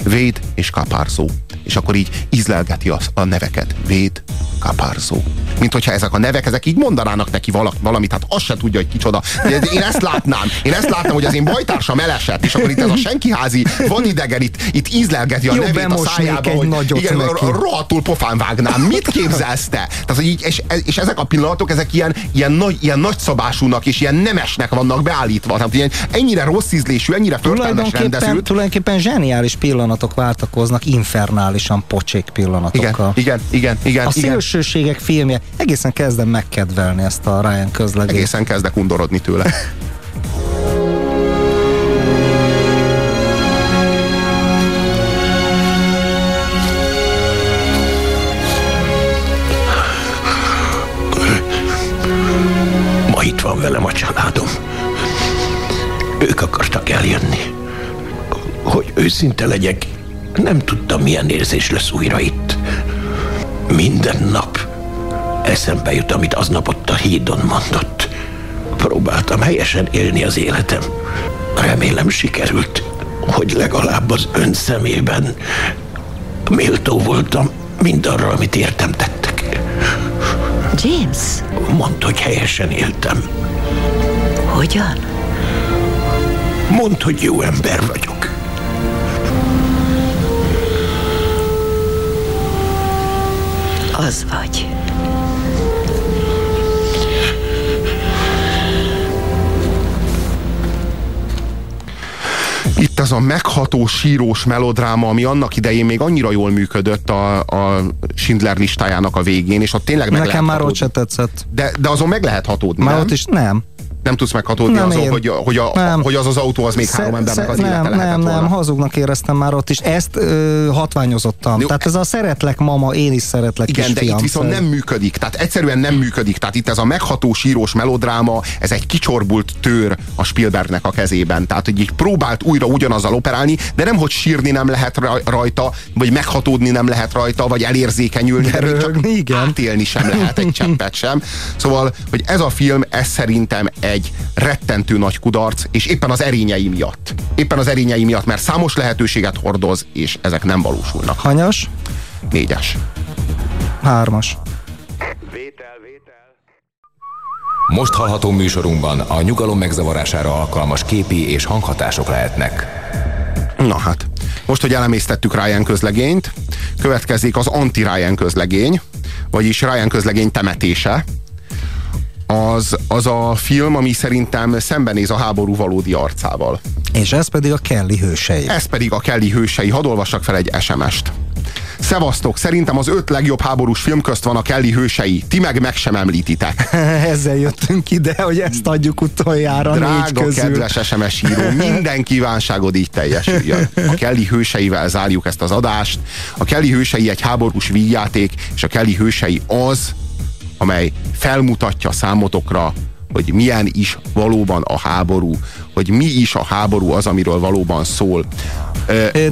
S2: Véd és Kaparzó. És akkor így ízlelgeti a, a neveket. Véd, Kaparzó. Mint hogyha ezek a nevek, ezek így mondanának neki vala, valamit, hát azt se tudja, hogy kicsoda. De én ezt látnám. Én ezt látnám, hogy az én bajtársam elesett, és akkor itt ez a senkiházi vadidegen itt, itt ízlelgeti a
S3: Jó,
S2: nevét a szájába,
S3: egy
S2: hogy
S3: nagyot
S2: igen,
S3: neki.
S2: rohadtul pofán vágnám. Mit képzelsz te? Tehát, így, és, és, ezek a pillanatok, ezek ilyen, ilyen, nagy, ilyen nagyszabásúnak és ilyen nemesnek vannak beállítva. Tehát ilyen, ennyire rossz ízlésű, ennyire förtelmes rendezőt.
S3: tulajdonképpen zseniális pillanatok váltakoznak infernálisan pocsék pillanatokkal.
S2: Igen, igen, igen.
S3: A
S2: igen.
S3: szélsőségek filmje. Egészen kezdem megkedvelni ezt a Ryan közlegét.
S2: Egészen kezdek undorodni tőle.
S18: Ma itt van velem a családom. Ők akartak eljönni. Hogy őszinte legyek, nem tudtam, milyen érzés lesz újra itt. Minden nap eszembe jut, amit aznap ott a hídon mondott. Próbáltam helyesen élni az életem. Remélem sikerült, hogy legalább az ön szemében méltó voltam mindarra, amit értem tettek.
S19: James,
S18: Mondd, hogy helyesen éltem.
S19: hogyan?
S18: Mondd, hogy jó ember vagyok.
S19: Az vagy.
S2: Itt ez a megható, sírós melodráma, ami annak idején még annyira jól működött a, a Schindler listájának a végén, és ott tényleg meg
S3: Nekem
S2: lehet
S3: már ott se tetszett.
S2: De, de azon meg lehet hatódni,
S3: Már
S2: nem?
S3: ott is nem.
S2: Nem tudsz meghatódni
S3: Nem
S2: azon,
S3: én.
S2: hogy, hogy, a,
S3: Nem.
S2: hogy az az autó az még
S3: Sze-
S2: három embernek az élete
S3: nem,
S2: lehetett
S3: nem,
S2: volna.
S3: nem, hazugnak éreztem már ott is. Ezt ö, hatványozottam.
S2: Jó.
S3: Tehát ez a szeretlek mama, én is szeretlek
S2: Igen, de itt
S3: kisfiam,
S2: viszont
S3: szóval-
S2: nem működik. Tehát egyszerűen nem működik. Tehát itt ez a megható, sírós melodráma, ez egy kicsorbult tör a Spielbergnek a kezében. Tehát, hogy így próbált újra ugyanazzal operálni, de nem, hogy sírni nem lehet raj- rajta, vagy meghatódni nem lehet rajta, vagy elérzékenyülni, de, még csak
S3: igen.
S2: átélni sem lehet egy cseppet sem. Szóval, hogy ez a film, ez szerintem egy rettentő nagy kudarc, és éppen az erényei miatt. Éppen az erényei miatt, mert számos lehetőséget hordoz, és ezek nem valósulnak.
S3: Hanyas?
S2: Négyes.
S3: Hármas.
S16: Most hallható műsorunkban a nyugalom megzavarására alkalmas képi és hanghatások lehetnek.
S2: Na hát, most, hogy elemésztettük Ryan közlegényt, következik az anti-Ryan közlegény, vagyis Ryan közlegény temetése. Az, az a film, ami szerintem szembenéz a háború valódi arcával.
S3: És ez pedig a Kelly hősei.
S2: Ez pedig a Kelly hősei. Hadd olvassak fel egy SMS-t. Szevasztok, szerintem az öt legjobb háborús film közt van a Kelly hősei. Ti meg meg sem említitek.
S3: Ezzel jöttünk ide, hogy ezt adjuk utoljára négy
S2: Drága,
S3: közül.
S2: kedves SMS író, minden kívánságod így teljesüljön. A Kelly hőseivel zárjuk ezt az adást. A Kelly hősei egy háborús vígjáték, és a Kelly hősei az, amely felmutatja számotokra, hogy milyen is valóban a háború, hogy mi is a háború az, amiről valóban szól.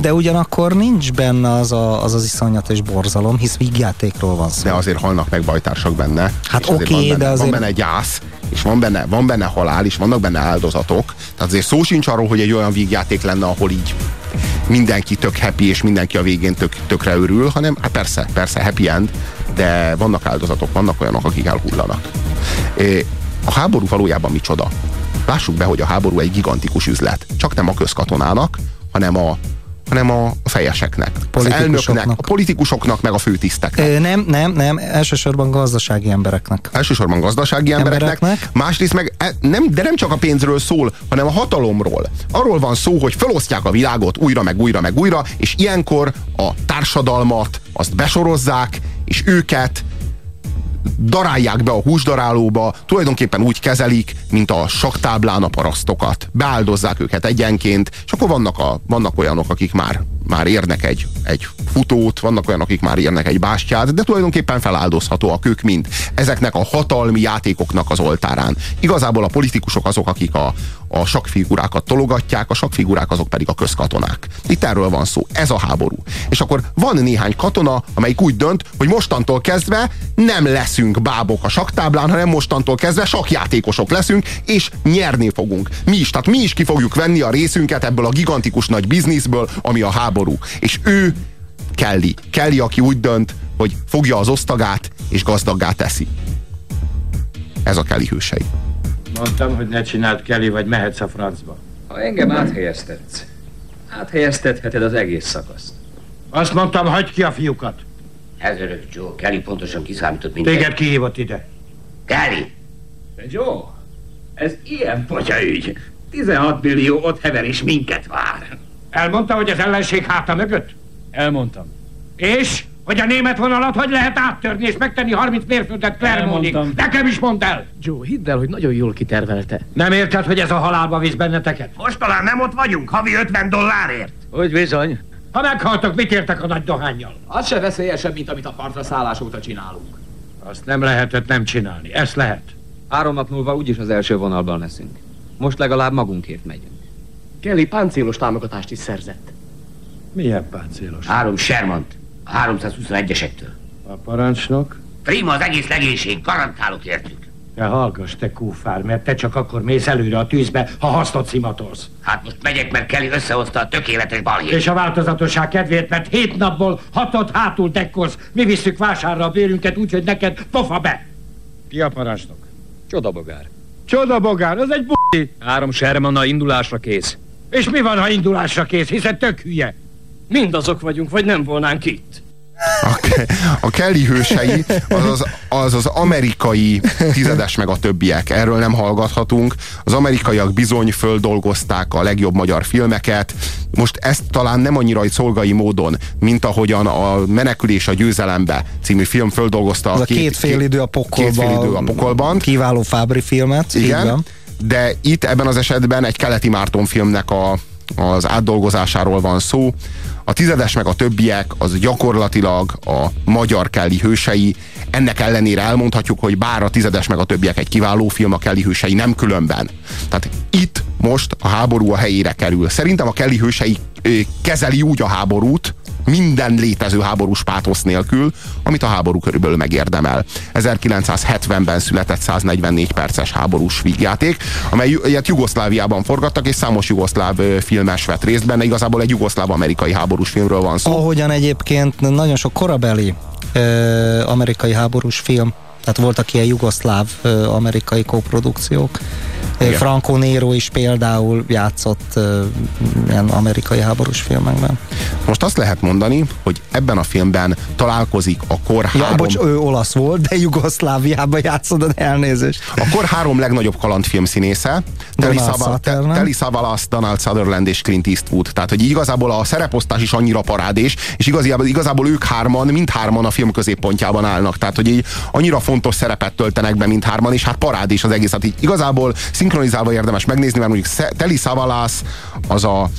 S3: De ugyanakkor nincs benne az a, az, az iszonyatos borzalom, hisz vígjátékról van szó.
S2: De azért halnak meg bajtársak benne.
S3: Hát
S2: és
S3: oké,
S2: benne,
S3: de azért-
S2: Van benne gyász, és van benne, van benne halál, és vannak benne áldozatok. Tehát azért szó sincs arról, hogy egy olyan vígjáték lenne, ahol így mindenki tök happy, és mindenki a végén tök, tökre örül, hanem hát persze, persze happy end, de vannak áldozatok, vannak olyanok, akik elhullanak. A háború valójában micsoda? Lássuk be, hogy a háború egy gigantikus üzlet. Csak nem a közkatonának, hanem a, hanem a fejeseknek, az elnöknek, a politikusoknak, meg a főtiszteknek.
S3: Ö, Nem, nem, nem, elsősorban gazdasági embereknek.
S2: Elsősorban gazdasági embereknek,
S3: Embereknek.
S2: másrészt meg e, nem, de nem csak a pénzről szól, hanem a hatalomról. Arról van szó, hogy felosztják a világot újra, meg újra, meg újra, és ilyenkor a társadalmat azt besorozzák, és őket darálják be a húsdarálóba, tulajdonképpen úgy kezelik, mint a saktáblán a parasztokat. Beáldozzák őket egyenként, és akkor vannak, a, vannak olyanok, akik már, már érnek egy, egy futót, vannak olyanok, akik már érnek egy bástyát, de tulajdonképpen feláldozhatóak ők mind. Ezeknek a hatalmi játékoknak az oltárán. Igazából a politikusok azok, akik a, a sakfigurákat tologatják, a sakfigurák azok pedig a közkatonák. Itt erről van szó. Ez a háború. És akkor van néhány katona, amelyik úgy dönt, hogy mostantól kezdve nem leszünk bábok a saktáblán, hanem mostantól kezdve sakjátékosok leszünk, és nyerni fogunk. Mi is, tehát mi is ki fogjuk venni a részünket ebből a gigantikus nagy bizniszből, ami a háború. És ő Kelly. Kelly, aki úgy dönt, hogy fogja az osztagát, és gazdaggá teszi. Ez a Kelly hősei.
S20: Mondtam, hogy ne csináld Kelly, vagy mehetsz a francba.
S21: Ha engem áthelyeztetsz, áthelyeztetheted az egész szakaszt.
S20: Azt mondtam, hagyd ki a fiúkat.
S22: Ezerök Joe, Kelly pontosan kiszámított mindent.
S20: Téged kihívott ide.
S22: Kelly!
S21: De Joe, ez ilyen potya ügy. 16 millió ott hever és minket vár.
S20: Elmondta, hogy az ellenség háta mögött?
S21: Elmondtam.
S20: És? Hogy a német vonalat hogy lehet áttörni és megtenni 30 mérföldet Clermontig?
S21: Elmondtam.
S20: Nekem is mondd el!
S21: Joe, hidd el, hogy nagyon jól kitervelte.
S20: Nem érted, hogy ez a halálba visz benneteket?
S22: Most talán nem ott vagyunk, havi 50 dollárért.
S21: Hogy bizony.
S20: Ha meghaltok, mit értek a nagy dohányjal?
S21: Az se veszélyesebb, mint amit a partra szállás óta csinálunk.
S20: Azt nem lehetett nem csinálni. Ezt lehet.
S21: Három nap múlva úgyis az első vonalban leszünk. Most legalább magunkért megyünk. Kelly páncélos támogatást is szerzett.
S20: Milyen páncélos?
S22: Három Shermant, a 321-esektől.
S20: A parancsnok?
S22: Prima az egész legénység, garantálok értük.
S20: Te hallgass, te kúfár, mert te csak akkor mész előre a tűzbe, ha hasznot szimatolsz.
S22: Hát most megyek, mert Kelly összehozta a tökéletes balhét.
S20: És a változatosság kedvéért, mert hét napból hatot hátul dekkolsz, mi visszük vásárra a bérünket úgy, hogy neked pofa be. Ki a parancsnok?
S21: Csodabogár.
S20: Csodabogár, az egy b***i.
S21: Három Sherman indulásra kész.
S20: És mi van, ha indulásra kész, hiszen tök hülye.
S21: Mindazok vagyunk, vagy nem volnánk itt.
S2: A, a Kelly hősei az az, az az amerikai tizedes meg a többiek. Erről nem hallgathatunk. Az amerikaiak bizony földolgozták a legjobb magyar filmeket. Most ezt talán nem annyira egy szolgai módon, mint ahogyan a Menekülés a győzelembe című film földolgozta.
S3: Az a két, két fél idő a pokolban.
S2: Két fél idő a pokolban.
S3: Kiváló Fábri filmet.
S2: Igen. De itt ebben az esetben egy keleti Márton filmnek a, az átdolgozásáról van szó. A tizedes meg a többiek az gyakorlatilag a magyar Kelly hősei. Ennek ellenére elmondhatjuk, hogy bár a tizedes meg a többiek egy kiváló film, a Kelly hősei nem különben. Tehát itt most a háború a helyére kerül. Szerintem a Kelly hősei kezeli úgy a háborút, minden létező háborús pátosz nélkül, amit a háború körülbelül megérdemel. 1970-ben született 144 perces háborús vígjáték, amely ilyet Jugoszláviában forgattak, és számos jugoszláv filmes vett részt benne, igazából egy jugoszláv-amerikai háborús filmről van szó.
S3: Ahogyan egyébként nagyon sok korabeli ö, amerikai háborús film, tehát voltak ilyen jugoszláv ö, amerikai koprodukciók. Igen. Franco Nero is például játszott ilyen amerikai háborús filmekben.
S2: Most azt lehet mondani, hogy ebben a filmben találkozik a kor
S3: ja,
S2: három...
S3: bocs, ő olasz volt, de Jugoszláviában játszott, elnézést.
S2: A kor három legnagyobb kalandfilm színésze, Telly Savalas, Donald Sutherland és Clint Eastwood. Tehát, hogy igazából a szereposztás is annyira parádés, és igazából, igazából ők hárman, mindhárman a film középpontjában állnak. Tehát, hogy így annyira fontos szerepet töltenek be mindhárman, és hát parádés az egész. Hát így igazából szinkronizálva érdemes megnézni, mert mondjuk Teli Savalas az a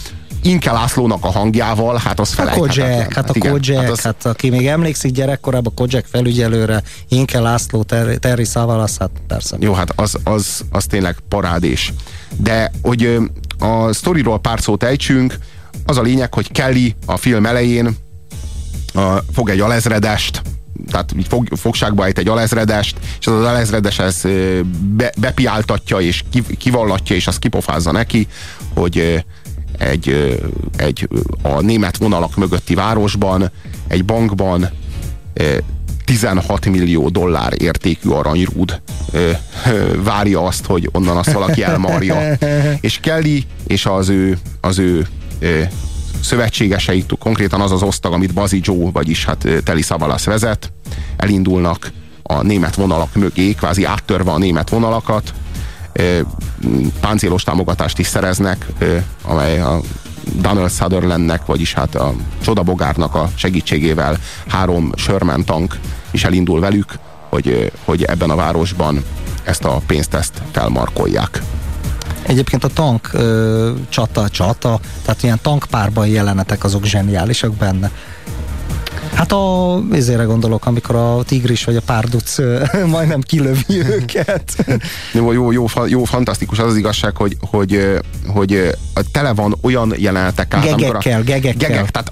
S2: Inke Lászlónak a hangjával, hát az.
S3: A Kojak, hát a igen, Kojak, hát, az... hát aki még emlékszik gyerekkorában a Kojak felügyelőre, Inke László, Terry, Terry Savalas, hát persze.
S2: Jó, hát az, az, az tényleg parádés. De, hogy a sztoriról pár szót ejtsünk, az a lényeg, hogy Kelly a film elején a, fog egy alezredest, tehát így fog, fogságba ejt egy alezredest, és az, az alezredes ez be, bepiáltatja, és kivallatja, és azt kipofázza neki, hogy egy, egy a német vonalak mögötti városban, egy bankban 16 millió dollár értékű aranyrúd várja azt, hogy onnan azt valaki elmarja. és Kelly és az ő, az ő szövetségesei, konkrétan az az osztag, amit Bazi Joe, vagyis hát Teli Savalas vezet, elindulnak a német vonalak mögé, kvázi áttörve a német vonalakat, páncélos támogatást is szereznek, amely a Donald Sutherlandnek, vagyis hát a Csodabogárnak a segítségével három Sherman tank is elindul velük, hogy, hogy ebben a városban ezt a pénzt ezt felmarkolják.
S3: Egyébként a tank ö, csata, csata, tehát ilyen tankpárban jelenetek azok zseniálisak benne. Hát a, ezére gondolok, amikor a tigris vagy a párduc majdnem kilövi őket.
S2: Jó, jó, jó, jó, fantasztikus az az igazság, hogy, hogy, hogy tele van olyan jelenetek át, amikor a,
S3: Gegekkel, gegekkel.
S2: gegek, tehát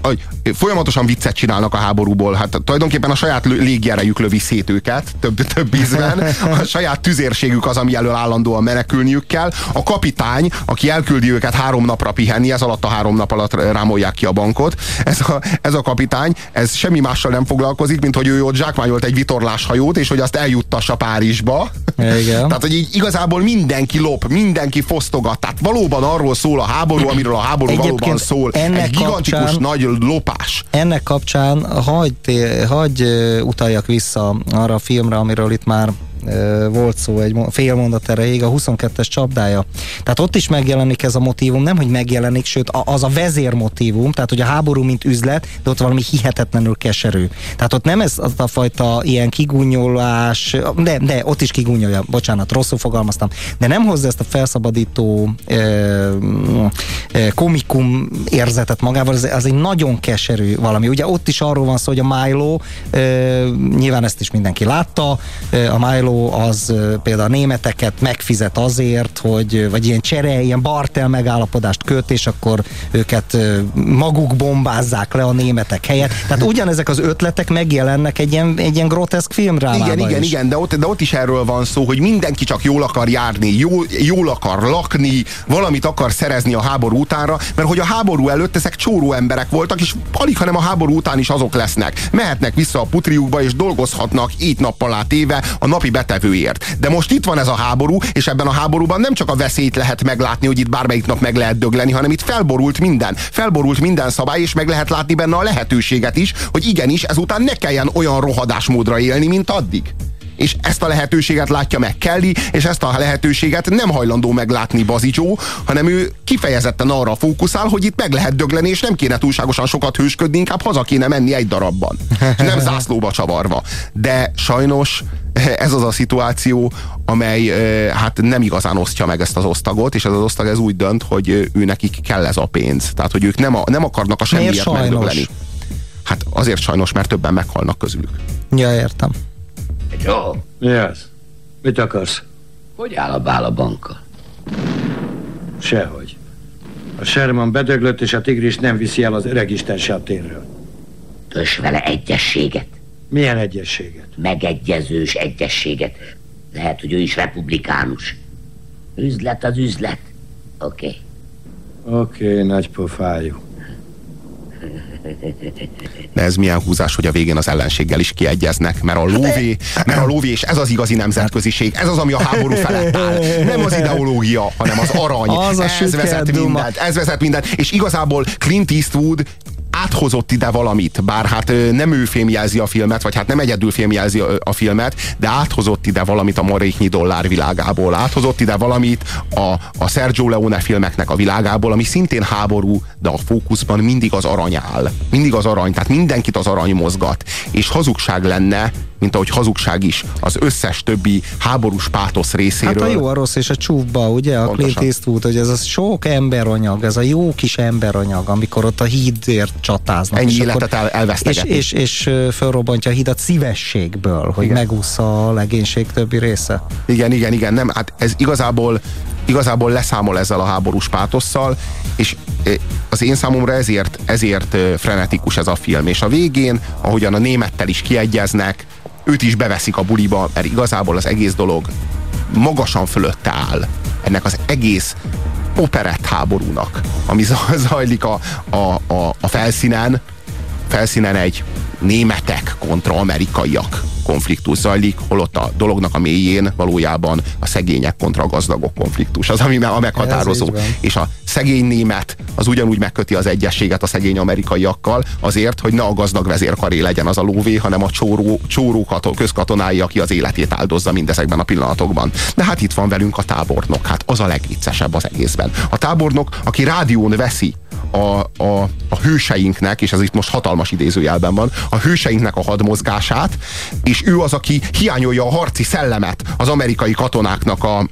S2: folyamatosan viccet csinálnak a háborúból, hát tulajdonképpen a saját légierejük lövi szét őket, több, több ízben, a saját tüzérségük az, ami elől állandóan menekülniük kell. A kapitány, aki elküldi őket három napra pihenni, ez alatt a három nap alatt rámolják ki a bankot, ez a, ez a kapitány, ez semmi mással nem foglalkozik, mint hogy ő ott zsákmányolt egy vitorláshajót, és hogy azt eljuttassa Párizsba.
S3: Igen.
S2: Tehát, hogy így igazából mindenki lop, mindenki fosztogat. Tehát valóban arról szól a háború, amiről a háború
S3: Egyébként
S2: valóban szól.
S3: ennek
S2: Egy gigantikus
S3: kapcsán-
S2: nagy lopás.
S3: Ennek kapcsán hagy, hagy utaljak vissza arra a filmre, amiről itt már volt szó egy fél mondat erejéig, a 22-es csapdája. Tehát ott is megjelenik ez a motívum, nem hogy megjelenik, sőt az a vezérmotívum, tehát hogy a háború mint üzlet, de ott valami hihetetlenül keserű. Tehát ott nem ez az a fajta ilyen kigunyolás, de, de ott is kigunyolja, bocsánat, rosszul fogalmaztam, de nem hozza ezt a felszabadító ö, ö, komikum érzetet magával, az, az egy nagyon keserű valami. Ugye ott is arról van szó, hogy a Milo, ö, nyilván ezt is mindenki látta, ö, a Milo az ö, például a németeket megfizet azért, hogy, vagy ilyen csere, ilyen bartel megállapodást köt, és akkor őket maguk bombázzák le a németek helyett. Tehát ugyanezek az ötletek megjelennek egy ilyen, egy ilyen groteszk filmdrámában
S2: Igen, igen,
S3: is.
S2: igen, de ott, de ott is erről van szó, hogy mindenki csak jól akar járni, jól, jól akar lakni, valamit akar szerezni a háború utánra, mert hogy a háború előtt ezek csóró emberek voltak, és alig, hanem a háború után is azok lesznek. Mehetnek vissza a putriukba, és dolgozhatnak ét nappal át éve a napi betevőért. De most itt van ez a háború, és ebben a háborúban nem csak a veszélyt lehet meglátni, hogy itt bármelyik nap meg lehet dögleni, hanem itt felborult minden. Felborult minden szabály, és meg lehet látni benne a lehetőséget is, hogy igenis ezután ne kelljen olyan rohadásmódra élni, mint addig és ezt a lehetőséget látja meg Kelly, és ezt a lehetőséget nem hajlandó meglátni Bazicsó, hanem ő kifejezetten arra fókuszál, hogy itt meg lehet dögleni, és nem kéne túlságosan sokat hősködni, inkább haza kéne menni egy darabban. És nem zászlóba csavarva. De sajnos ez az a szituáció, amely eh, hát nem igazán osztja meg ezt az osztagot, és ez az osztag ez úgy dönt, hogy eh, ő nekik kell ez a pénz. Tehát, hogy ők nem, a, nem akarnak a
S3: Miért
S2: semmiért megdögleni. Hát azért sajnos, mert többen meghalnak közülük.
S3: Ja, értem.
S22: Joe,
S20: Mi az? Mit akarsz?
S22: hogy áll a bál a bankkal?
S20: Sehogy. A Sherman bedöglött, és a tigris nem viszi el az öreg isten se a térről.
S22: Kös vele egyességet.
S20: Milyen egyességet?
S22: Megegyezős egyességet. Lehet, hogy ő is republikánus. Üzlet az üzlet. Oké. Okay.
S20: Oké, okay, nagy pofájú.
S2: De ez milyen húzás, hogy a végén az ellenséggel is kiegyeznek, mert a lóvé, mert a lóvé, és ez az igazi nemzetköziség, ez az, ami a háború felett áll. Nem az ideológia, hanem az arany.
S3: Az
S2: ez vezet
S3: duma.
S2: mindent, ez vezet mindent, és igazából Clint Eastwood áthozott ide valamit, bár hát nem ő fémjelzi a filmet, vagy hát nem egyedül fémjelzi a filmet, de áthozott ide valamit a maréknyi dollár világából, áthozott ide valamit a, a Sergio Leone filmeknek a világából, ami szintén háború, de a fókuszban mindig az arany áll. Mindig az arany, tehát mindenkit az arany mozgat. És hazugság lenne, mint ahogy hazugság is az összes többi háborús pátosz részéről.
S3: Hát a jó, a rossz és a csúfba, ugye, a
S2: Pontosan.
S3: Clint Eastwood, hogy ez a sok emberanyag, ez a jó kis emberanyag, amikor ott a hídért csatáznak.
S2: Ennyi
S3: és
S2: életet
S3: és,
S2: elvesztegetni.
S3: és, és ö, fölrobbantja a hídat szívességből, hogy
S2: Igen.
S3: megúszza a legénység többi része.
S2: Igen, igen, igen, nem, hát ez igazából igazából leszámol ezzel a háborús pátosszal, és az én számomra ezért, ezért frenetikus ez a film. És a végén, ahogyan a némettel is kiegyeznek, őt is beveszik a buliba, mert igazából az egész dolog magasan fölötte áll ennek az egész operett háborúnak, ami za- zajlik a, a, a, a felszínen, felszínen egy németek kontra amerikaiak konfliktus zajlik, holott a dolognak a mélyén valójában a szegények kontra a gazdagok konfliktus. Az, ami a meghatározó. És a szegény német az ugyanúgy megköti az egyességet a szegény amerikaiakkal azért, hogy ne a gazdag vezérkaré legyen az a lóvé, hanem a csóró, csóró kato, közkatonái, aki az életét áldozza mindezekben a pillanatokban. De hát itt van velünk a tábornok, hát az a legviccesebb az egészben. A tábornok, aki rádión veszi a, a, a hőseinknek, és ez itt most hatalmas idézőjelben van, a hőseinknek a hadmozgását, és ő az, aki hiányolja a harci szellemet az amerikai katonáknak a,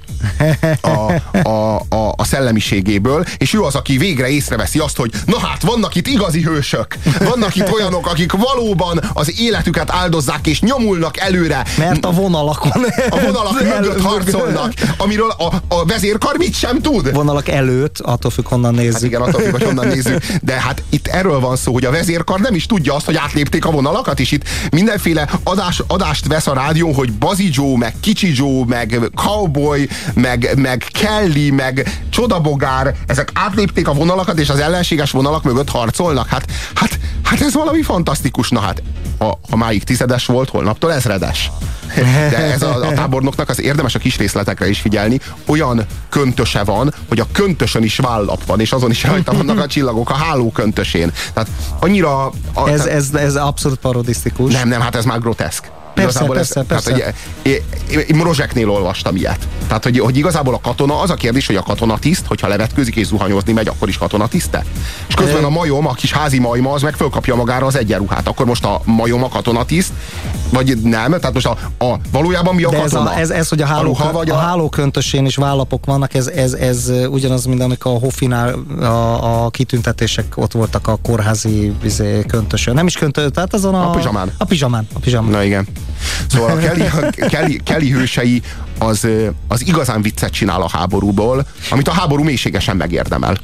S2: a, a, a, a szellemiségéből, és ő az, aki végre észreveszi azt, hogy na hát, vannak itt igazi hősök, vannak itt olyanok, akik valóban az életüket áldozzák, és nyomulnak előre.
S3: Mert a vonalakon.
S2: A vonalak mögött harcolnak, amiről a, a vezérkar mit sem tud.
S3: Vonalak előtt, attól függ, honnan nézzük. Hát
S2: igen, attól függ, hogy honnan nézzük. De hát itt erről van szó, hogy a vezérkar nem is tudja azt, hogy átlépték a vonalakat, és itt mindenféle adás, adást vesz a rádió, hogy Bazi Joe, meg Kicsi Joe, meg Cowboy, meg, meg Kelly, meg Csodabogár, ezek átlépték a vonalakat, és az ellenséges vonalak mögött harcolnak. Hát, hát, hát ez valami fantasztikus. Na hát, ha, ha máig tizedes volt, holnaptól ezredes. De ez a, a tábornoknak az érdemes a kis részletekre is figyelni. Olyan köntöse van, hogy a köntösön is vállap van, és azon is rajta vannak a csillagok a háló köntösén. Tehát annyira... A,
S3: ez, ez, ez abszolút parodisztikus.
S2: Nem, nem, hát ez már groteszk.
S3: Persze, persze,
S2: ez,
S3: persze.
S2: Tehát, hogy, én, én Rozseknél olvastam ilyet. Tehát, hogy, hogy igazából a katona, az a kérdés, hogy a katonatiszt, hogyha levetkőzik és zuhanyozni megy, akkor is katonatiszte? És közben a majom, a kis házi majma, az meg fölkapja magára az egyenruhát. Akkor most a majom a katonatiszt, vagy nem? Tehát most a, a valójában mi a
S3: De
S2: katona?
S3: ez, a, ez, ez, hogy a, háló,
S2: a, vagy
S3: a, a hálóköntösén is vállapok vannak, ez, ez, ez ugyanaz, mint amikor a Hofinál a, a kitüntetések ott voltak a kórházi vizé, köntösön. Nem is köntös, tehát azon a...
S2: A pizsamán.
S3: A pizsamán. A pizsamán.
S2: Na igen. Szóval a Kelly, a Kelly, Kelly hősei az, az igazán viccet csinál a háborúból, amit a háború mélységesen megérdemel.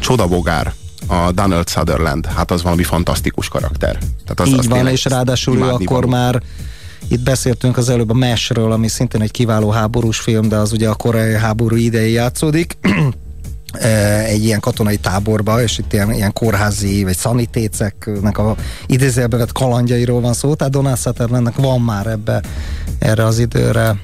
S2: Csodabogár a Donald Sutherland, hát az valami fantasztikus karakter.
S3: Tehát az, Így az van, és ráadásul ő akkor való. már itt beszéltünk az előbb a Mesről, ami szintén egy kiváló háborús film, de az ugye a koreai háború idején játszódik egy ilyen katonai táborba, és itt ilyen, ilyen kórházi, vagy szanitéceknek a idézőjelbe vett kalandjairól van szó, tehát Donald Sutherlandnek van már ebbe erre az időre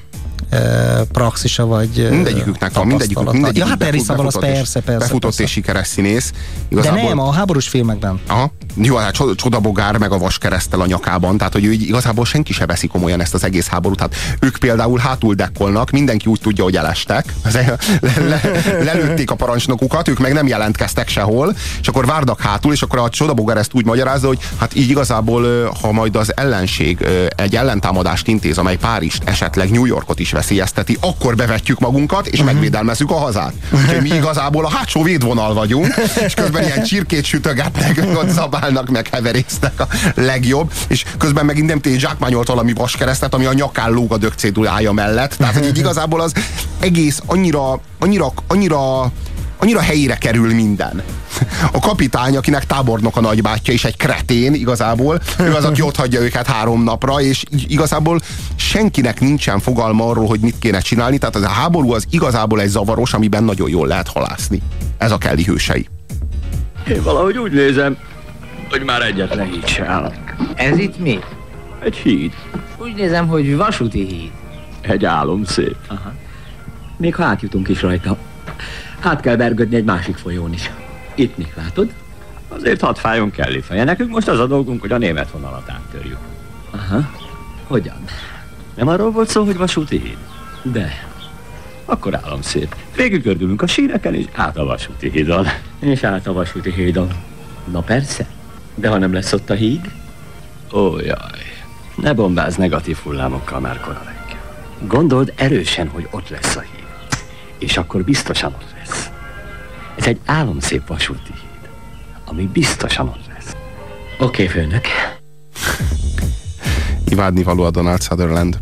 S3: praxisa, vagy
S2: Mindegyiküknek van, mindegyikük, mindegyikük
S3: ja, hát Harry az persze, persze.
S2: Befutott
S3: persze.
S2: és sikeres színész.
S3: Igazából... De nem, a háborús filmekben.
S2: Aha. Jó, hát csodabogár meg a vaskeresztel a nyakában, tehát hogy ő igazából senki se veszi komolyan ezt az egész háborút. Tehát ők például hátul dekkolnak, mindenki úgy tudja, hogy elestek, le, le, lelőtték a parancsnokukat, ők meg nem jelentkeztek sehol, és akkor várdak hátul, és akkor a csodabogár ezt úgy magyarázza, hogy hát így igazából, ha majd az ellenség egy ellentámadást intéz, amely Párizst, esetleg New Yorkot is veszélyezteti, akkor bevetjük magunkat, és uh-huh. megvédelmezzük a hazát. Úgyhogy mi igazából a hátsó védvonal vagyunk, és közben ilyen csirkét sütögetnek, ott zabálnak, meg heverésztek a legjobb, és közben megint nem tény zsákmányolt valami vaskeresztet, ami a nyakán lóg a dögcédulája mellett. Tehát, hogy így igazából az egész annyira, annyira, annyira annyira helyére kerül minden. A kapitány, akinek tábornok a nagybátyja, és egy kretén igazából, ő az, aki ott hagyja őket három napra, és igazából senkinek nincsen fogalma arról, hogy mit kéne csinálni, tehát az a háború az igazából egy zavaros, amiben nagyon jól lehet halászni. Ez a Kelly hősei.
S23: Én valahogy úgy nézem, hogy már egyetlen híd se áll.
S24: Ez itt mi?
S23: Egy híd.
S24: Úgy nézem, hogy vasúti híd.
S23: Egy álom szép. Aha. Még ha átjutunk is rajta. Át kell vergődni egy másik folyón is. Itt mit látod? Azért hadd fájjon Kelly feje. Nekünk most az a dolgunk, hogy a német vonalat áttörjük. Aha. Hogyan? Nem arról volt szó, hogy vasúti híd? De. Akkor állom szép. Végül gördülünk a síreken, és át a vasúti hídon. És át a vasúti hídon. Na persze. De ha nem lesz ott a híd? Ó, jaj. Ne bombáz negatív hullámokkal már kora reggel. Gondold erősen, hogy ott lesz a híd. És akkor biztosan ott. Ez egy álomszép vasúti híd, ami biztosan ott lesz. Oké, okay, főnök.
S2: Imádni való a Donald Sutherland.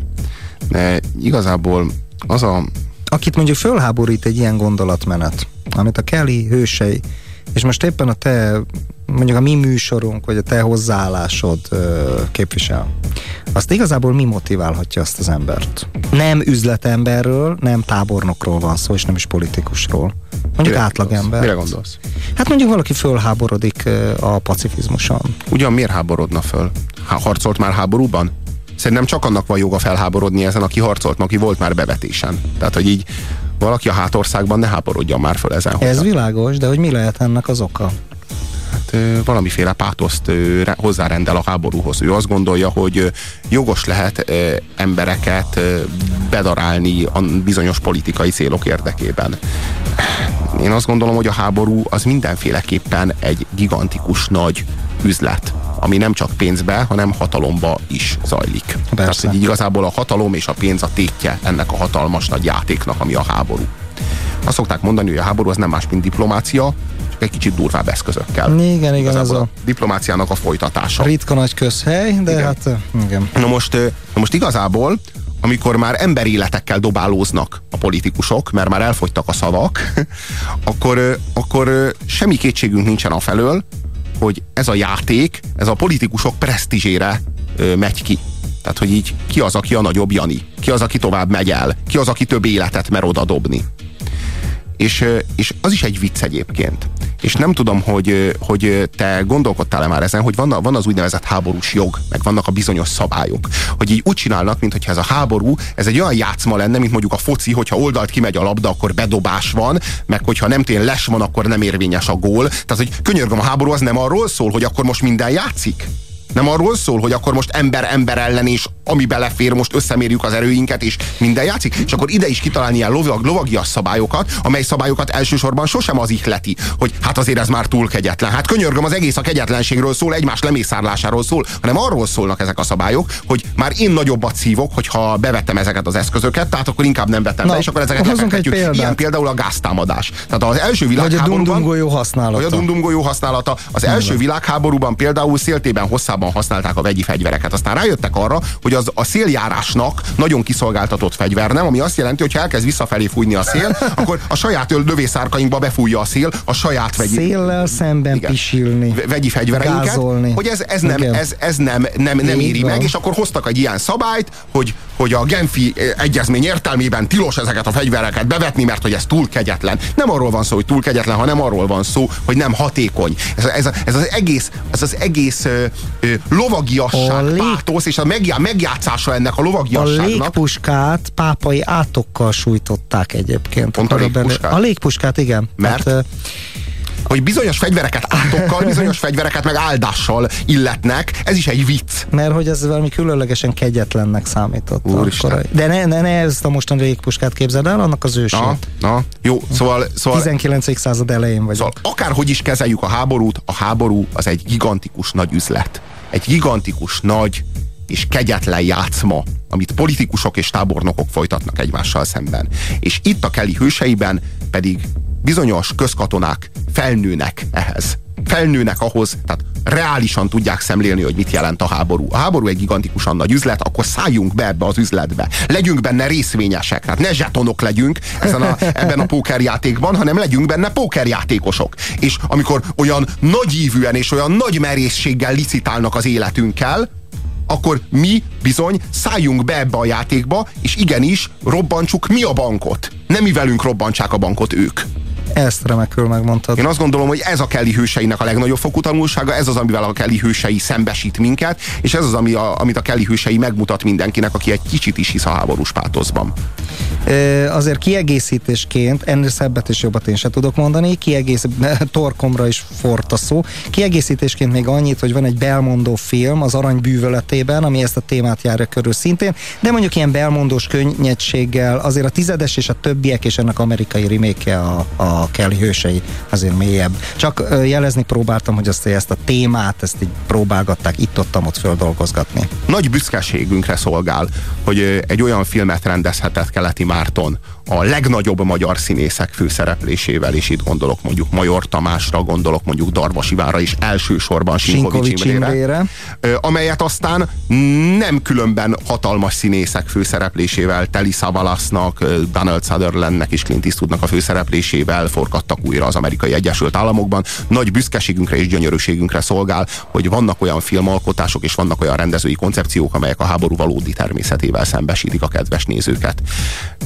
S2: De igazából az a...
S3: Akit mondjuk fölháborít egy ilyen gondolatmenet, amit a Kelly hősei, és most éppen a te mondjuk a mi műsorunk, vagy a te hozzáállásod képvisel. Azt igazából mi motiválhatja azt az embert? Nem üzletemberről, nem tábornokról van szó, és nem is politikusról. Mondjuk mire átlagember.
S2: Mire gondolsz?
S3: Hát mondjuk valaki fölháborodik a pacifizmuson.
S2: Ugyan miért háborodna föl? Harcolt már háborúban? Szerintem csak annak van joga felháborodni ezen, aki harcolt, aki volt már bevetésen. Tehát, hogy így valaki a hátországban ne háborodjon már föl ezen.
S3: Ez hogy világos, de hogy mi lehet ennek az oka?
S2: Hát valamiféle pátoszt hozzárendel a háborúhoz. Ő azt gondolja, hogy jogos lehet embereket bedarálni a bizonyos politikai célok érdekében. Én azt gondolom, hogy a háború az mindenféleképpen egy gigantikus nagy üzlet ami nem csak pénzbe, hanem hatalomba is zajlik. Persze. Tehát, hogy igazából a hatalom és a pénz a tétje ennek a hatalmas nagy játéknak, ami a háború. Azt szokták mondani, hogy a háború az nem más, mint diplomácia, csak egy kicsit durvább eszközökkel.
S3: Igen, igen, ez a... a
S2: diplomáciának a folytatása.
S3: Ritka nagy közhely, de igen. hát igen.
S2: Na most, na most igazából amikor már emberéletekkel dobálóznak a politikusok, mert már elfogytak a szavak, akkor, akkor semmi kétségünk nincsen afelől, hogy ez a játék, ez a politikusok presztízsére megy ki. Tehát, hogy így ki az, aki a nagyobb Jani? Ki az, aki tovább megy el? Ki az, aki több életet mer oda dobni? És, és az is egy vicc egyébként. És nem tudom, hogy, hogy te gondolkodtál-e már ezen, hogy van, van az úgynevezett háborús jog, meg vannak a bizonyos szabályok. Hogy így úgy csinálnak, mintha ez a háború, ez egy olyan játszma lenne, mint mondjuk a foci, hogyha oldalt kimegy a labda, akkor bedobás van, meg hogyha nem tény les van, akkor nem érvényes a gól. Tehát, hogy könyörgöm, a háború az nem arról szól, hogy akkor most minden játszik. Nem arról szól, hogy akkor most ember ember ellen és ami belefér, most összemérjük az erőinket, és minden játszik, és akkor ide is kitalálni ilyen lovag, lovagias szabályokat, amely szabályokat elsősorban sosem az ihleti, hogy hát azért ez már túl kegyetlen. Hát könyörgöm, az egész a kegyetlenségről szól, egymás lemészárlásáról szól, hanem arról szólnak ezek a szabályok, hogy már én nagyobbat szívok, hogyha bevettem ezeket az eszközöket, tehát akkor inkább nem vettem be, és akkor ezeket lefektetjük. Ilyen például a gáztámadás. Tehát az első világháborúban...
S3: Vagy a használata.
S2: Vagy a dumdumgolyó használata. Az első világháborúban például széltében hosszában használták a vegyi fegyvereket. Aztán rájöttek arra, hogy az a széljárásnak nagyon kiszolgáltatott fegyver, nem? Ami azt jelenti, hogy ha elkezd visszafelé fújni a szél, akkor a saját lövészárkainkba befújja a szél, a saját vegyi...
S3: Széllel szemben igen, pisilni.
S2: Vegyi fegyvereinket. Gázolni. Hogy ez, ez, nem, ez, ez nem, nem, nem éri van. meg, és akkor hoztak egy ilyen szabályt, hogy, hogy a Genfi eh, egyezmény értelmében tilos ezeket a fegyvereket bevetni, mert hogy ez túl kegyetlen. Nem arról van szó, hogy túl kegyetlen, hanem arról van szó, hogy nem hatékony. Ez, ez, ez az egész, ez az egész ö, ö, lovagiasság, pátosz és a megjá, megjátszása ennek a lovagiasságnak.
S3: A légpuskát pápai átokkal sújtották egyébként.
S2: Pont a légpuskát?
S3: A légpuskát, igen.
S2: Mert? Hát, hogy bizonyos fegyvereket átokkal, bizonyos fegyvereket meg áldással illetnek. Ez is egy vicc.
S3: Mert hogy ez valami különlegesen kegyetlennek számított. Úristen. De ne, ne, ne ezt a mostani légpuskát képzeld el, annak az ősét.
S2: Na, na, jó, szóval... szóval
S3: 19. század elején vagy.
S2: Szóval akárhogy is kezeljük a háborút, a háború az egy gigantikus nagy üzlet. Egy gigantikus nagy és kegyetlen játszma, amit politikusok és tábornokok folytatnak egymással szemben. És itt a Kelly hőseiben pedig bizonyos közkatonák felnőnek ehhez. Felnőnek ahhoz, tehát reálisan tudják szemlélni, hogy mit jelent a háború. A háború egy gigantikusan nagy üzlet, akkor szálljunk be ebbe az üzletbe. Legyünk benne részvényesek, tehát ne zsetonok legyünk ezen a, ebben a pókerjátékban, hanem legyünk benne pókerjátékosok. És amikor olyan nagyívűen és olyan nagy merészséggel licitálnak az életünkkel, akkor mi bizony szálljunk be ebbe a játékba, és igenis robbantsuk mi a bankot. Nem mi velünk robbantsák a bankot ők.
S3: Ezt remekül megmondtad.
S2: Én azt gondolom, hogy ez a Kelly hőseinek a legnagyobb fokú tanulsága, ez az, amivel a Kelly hősei szembesít minket, és ez az, ami a, amit a Kelly hősei megmutat mindenkinek, aki egy kicsit is hisz a háborús pátoszban.
S3: E, azért kiegészítésként, ennél szebbet és jobbat én sem tudok mondani, kiegész, torkomra is fort a szó. Kiegészítésként még annyit, hogy van egy belmondó film az arany bűvöletében, ami ezt a témát járja körül szintén, de mondjuk ilyen belmondós könnyedséggel, azért a tizedes és a többiek és ennek amerikai remake a, a a Kelly hősei azért mélyebb. Csak jelezni próbáltam, hogy azt, ezt a témát, ezt így próbálgatták itt-ott ott földolgozgatni.
S2: Nagy büszkeségünkre szolgál, hogy egy olyan filmet rendezhetett Keleti Márton, a legnagyobb magyar színészek főszereplésével, és itt gondolok mondjuk Major Tamásra, gondolok mondjuk Darvas Ivánra, és elsősorban Sinkovics Imrére, amelyet aztán nem különben hatalmas színészek főszereplésével, Telly Savalasnak, Donald Sutherlandnek és Clint Eastwoodnak a főszereplésével felforgattak újra az amerikai Egyesült Államokban. Nagy büszkeségünkre és gyönyörűségünkre szolgál, hogy vannak olyan filmalkotások és vannak olyan rendezői koncepciók, amelyek a háború valódi természetével szembesítik a kedves nézőket.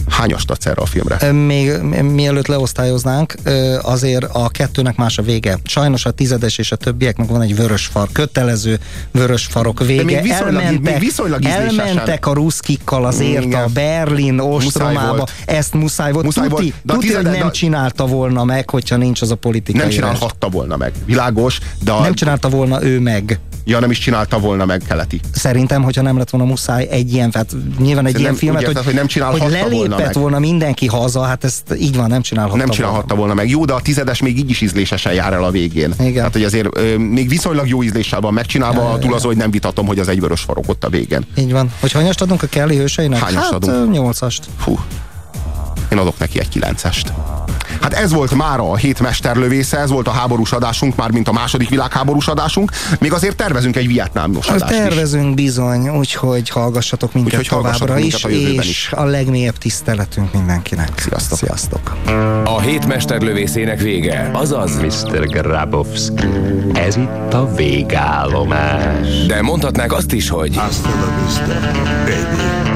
S2: Hányast erre a filmre?
S3: Még mielőtt leosztályoznánk, azért a kettőnek más a vége. Sajnos a tizedes és a többieknek van egy vörös far, kötelező vörös farok vége.
S2: még viszonylag-
S3: elmentek,
S2: még viszonylag
S3: elmentek a ruszkikkal azért
S2: Igen.
S3: a Berlin
S2: Muszáj
S3: ostromába.
S2: volt.
S3: Ezt muszáj volt.
S2: Muszáj
S3: tuti,
S2: volt, de
S3: tuti, hogy
S2: tizede-
S3: nem
S2: de-
S3: csinálta volna meg, hogyha nincs az a politikai
S2: Nem csinálhatta volna meg. Világos, de a...
S3: Nem csinálta volna ő meg.
S2: Ja, nem is csinálta volna meg keleti.
S3: Szerintem, hogyha nem lett volna muszáj egy ilyen, tehát nyilván egy
S2: Szerintem
S3: ilyen filmet, hogy,
S2: hogy nem csinálhatta
S3: hogy
S2: volna
S3: lelépett
S2: meg.
S3: volna mindenki haza, hát ezt így van, nem csinálhatta
S2: Nem csinálhatta volna meg. Jó, de a tizedes még így is ízlésesen jár el a végén. Igen. Tehát, hogy azért ö, még viszonylag jó ízléssel van megcsinálva,
S3: Ja, ja,
S2: ja, túl az, hogy nem vitatom, hogy az egy vörös farok ott a végén.
S3: Így van. Hogy hanyast adunk a Kelly hőseinek?
S2: Hányast
S3: hát,
S2: adunk?
S3: ö, Nyolcast.
S2: Én adok neki egy kilencest. Hát ez volt már a hét mesterlövésze, ez volt a háborús adásunk, már mint a második világháborús adásunk. Még azért tervezünk egy vietnámos adást is.
S3: Tervezünk bizony, úgyhogy hallgassatok minket
S2: Úgyhogy hallgassatok
S3: továbbra
S2: minket
S3: is,
S2: a jövőben
S3: és
S2: is.
S3: a legmélyebb tiszteletünk mindenkinek.
S2: Sziasztok!
S3: Sziasztok!
S1: A hét mesterlövészének vége, azaz
S18: Mr. Grabowski, ez itt a végállomás.
S1: De mondhatnák azt is, hogy Ne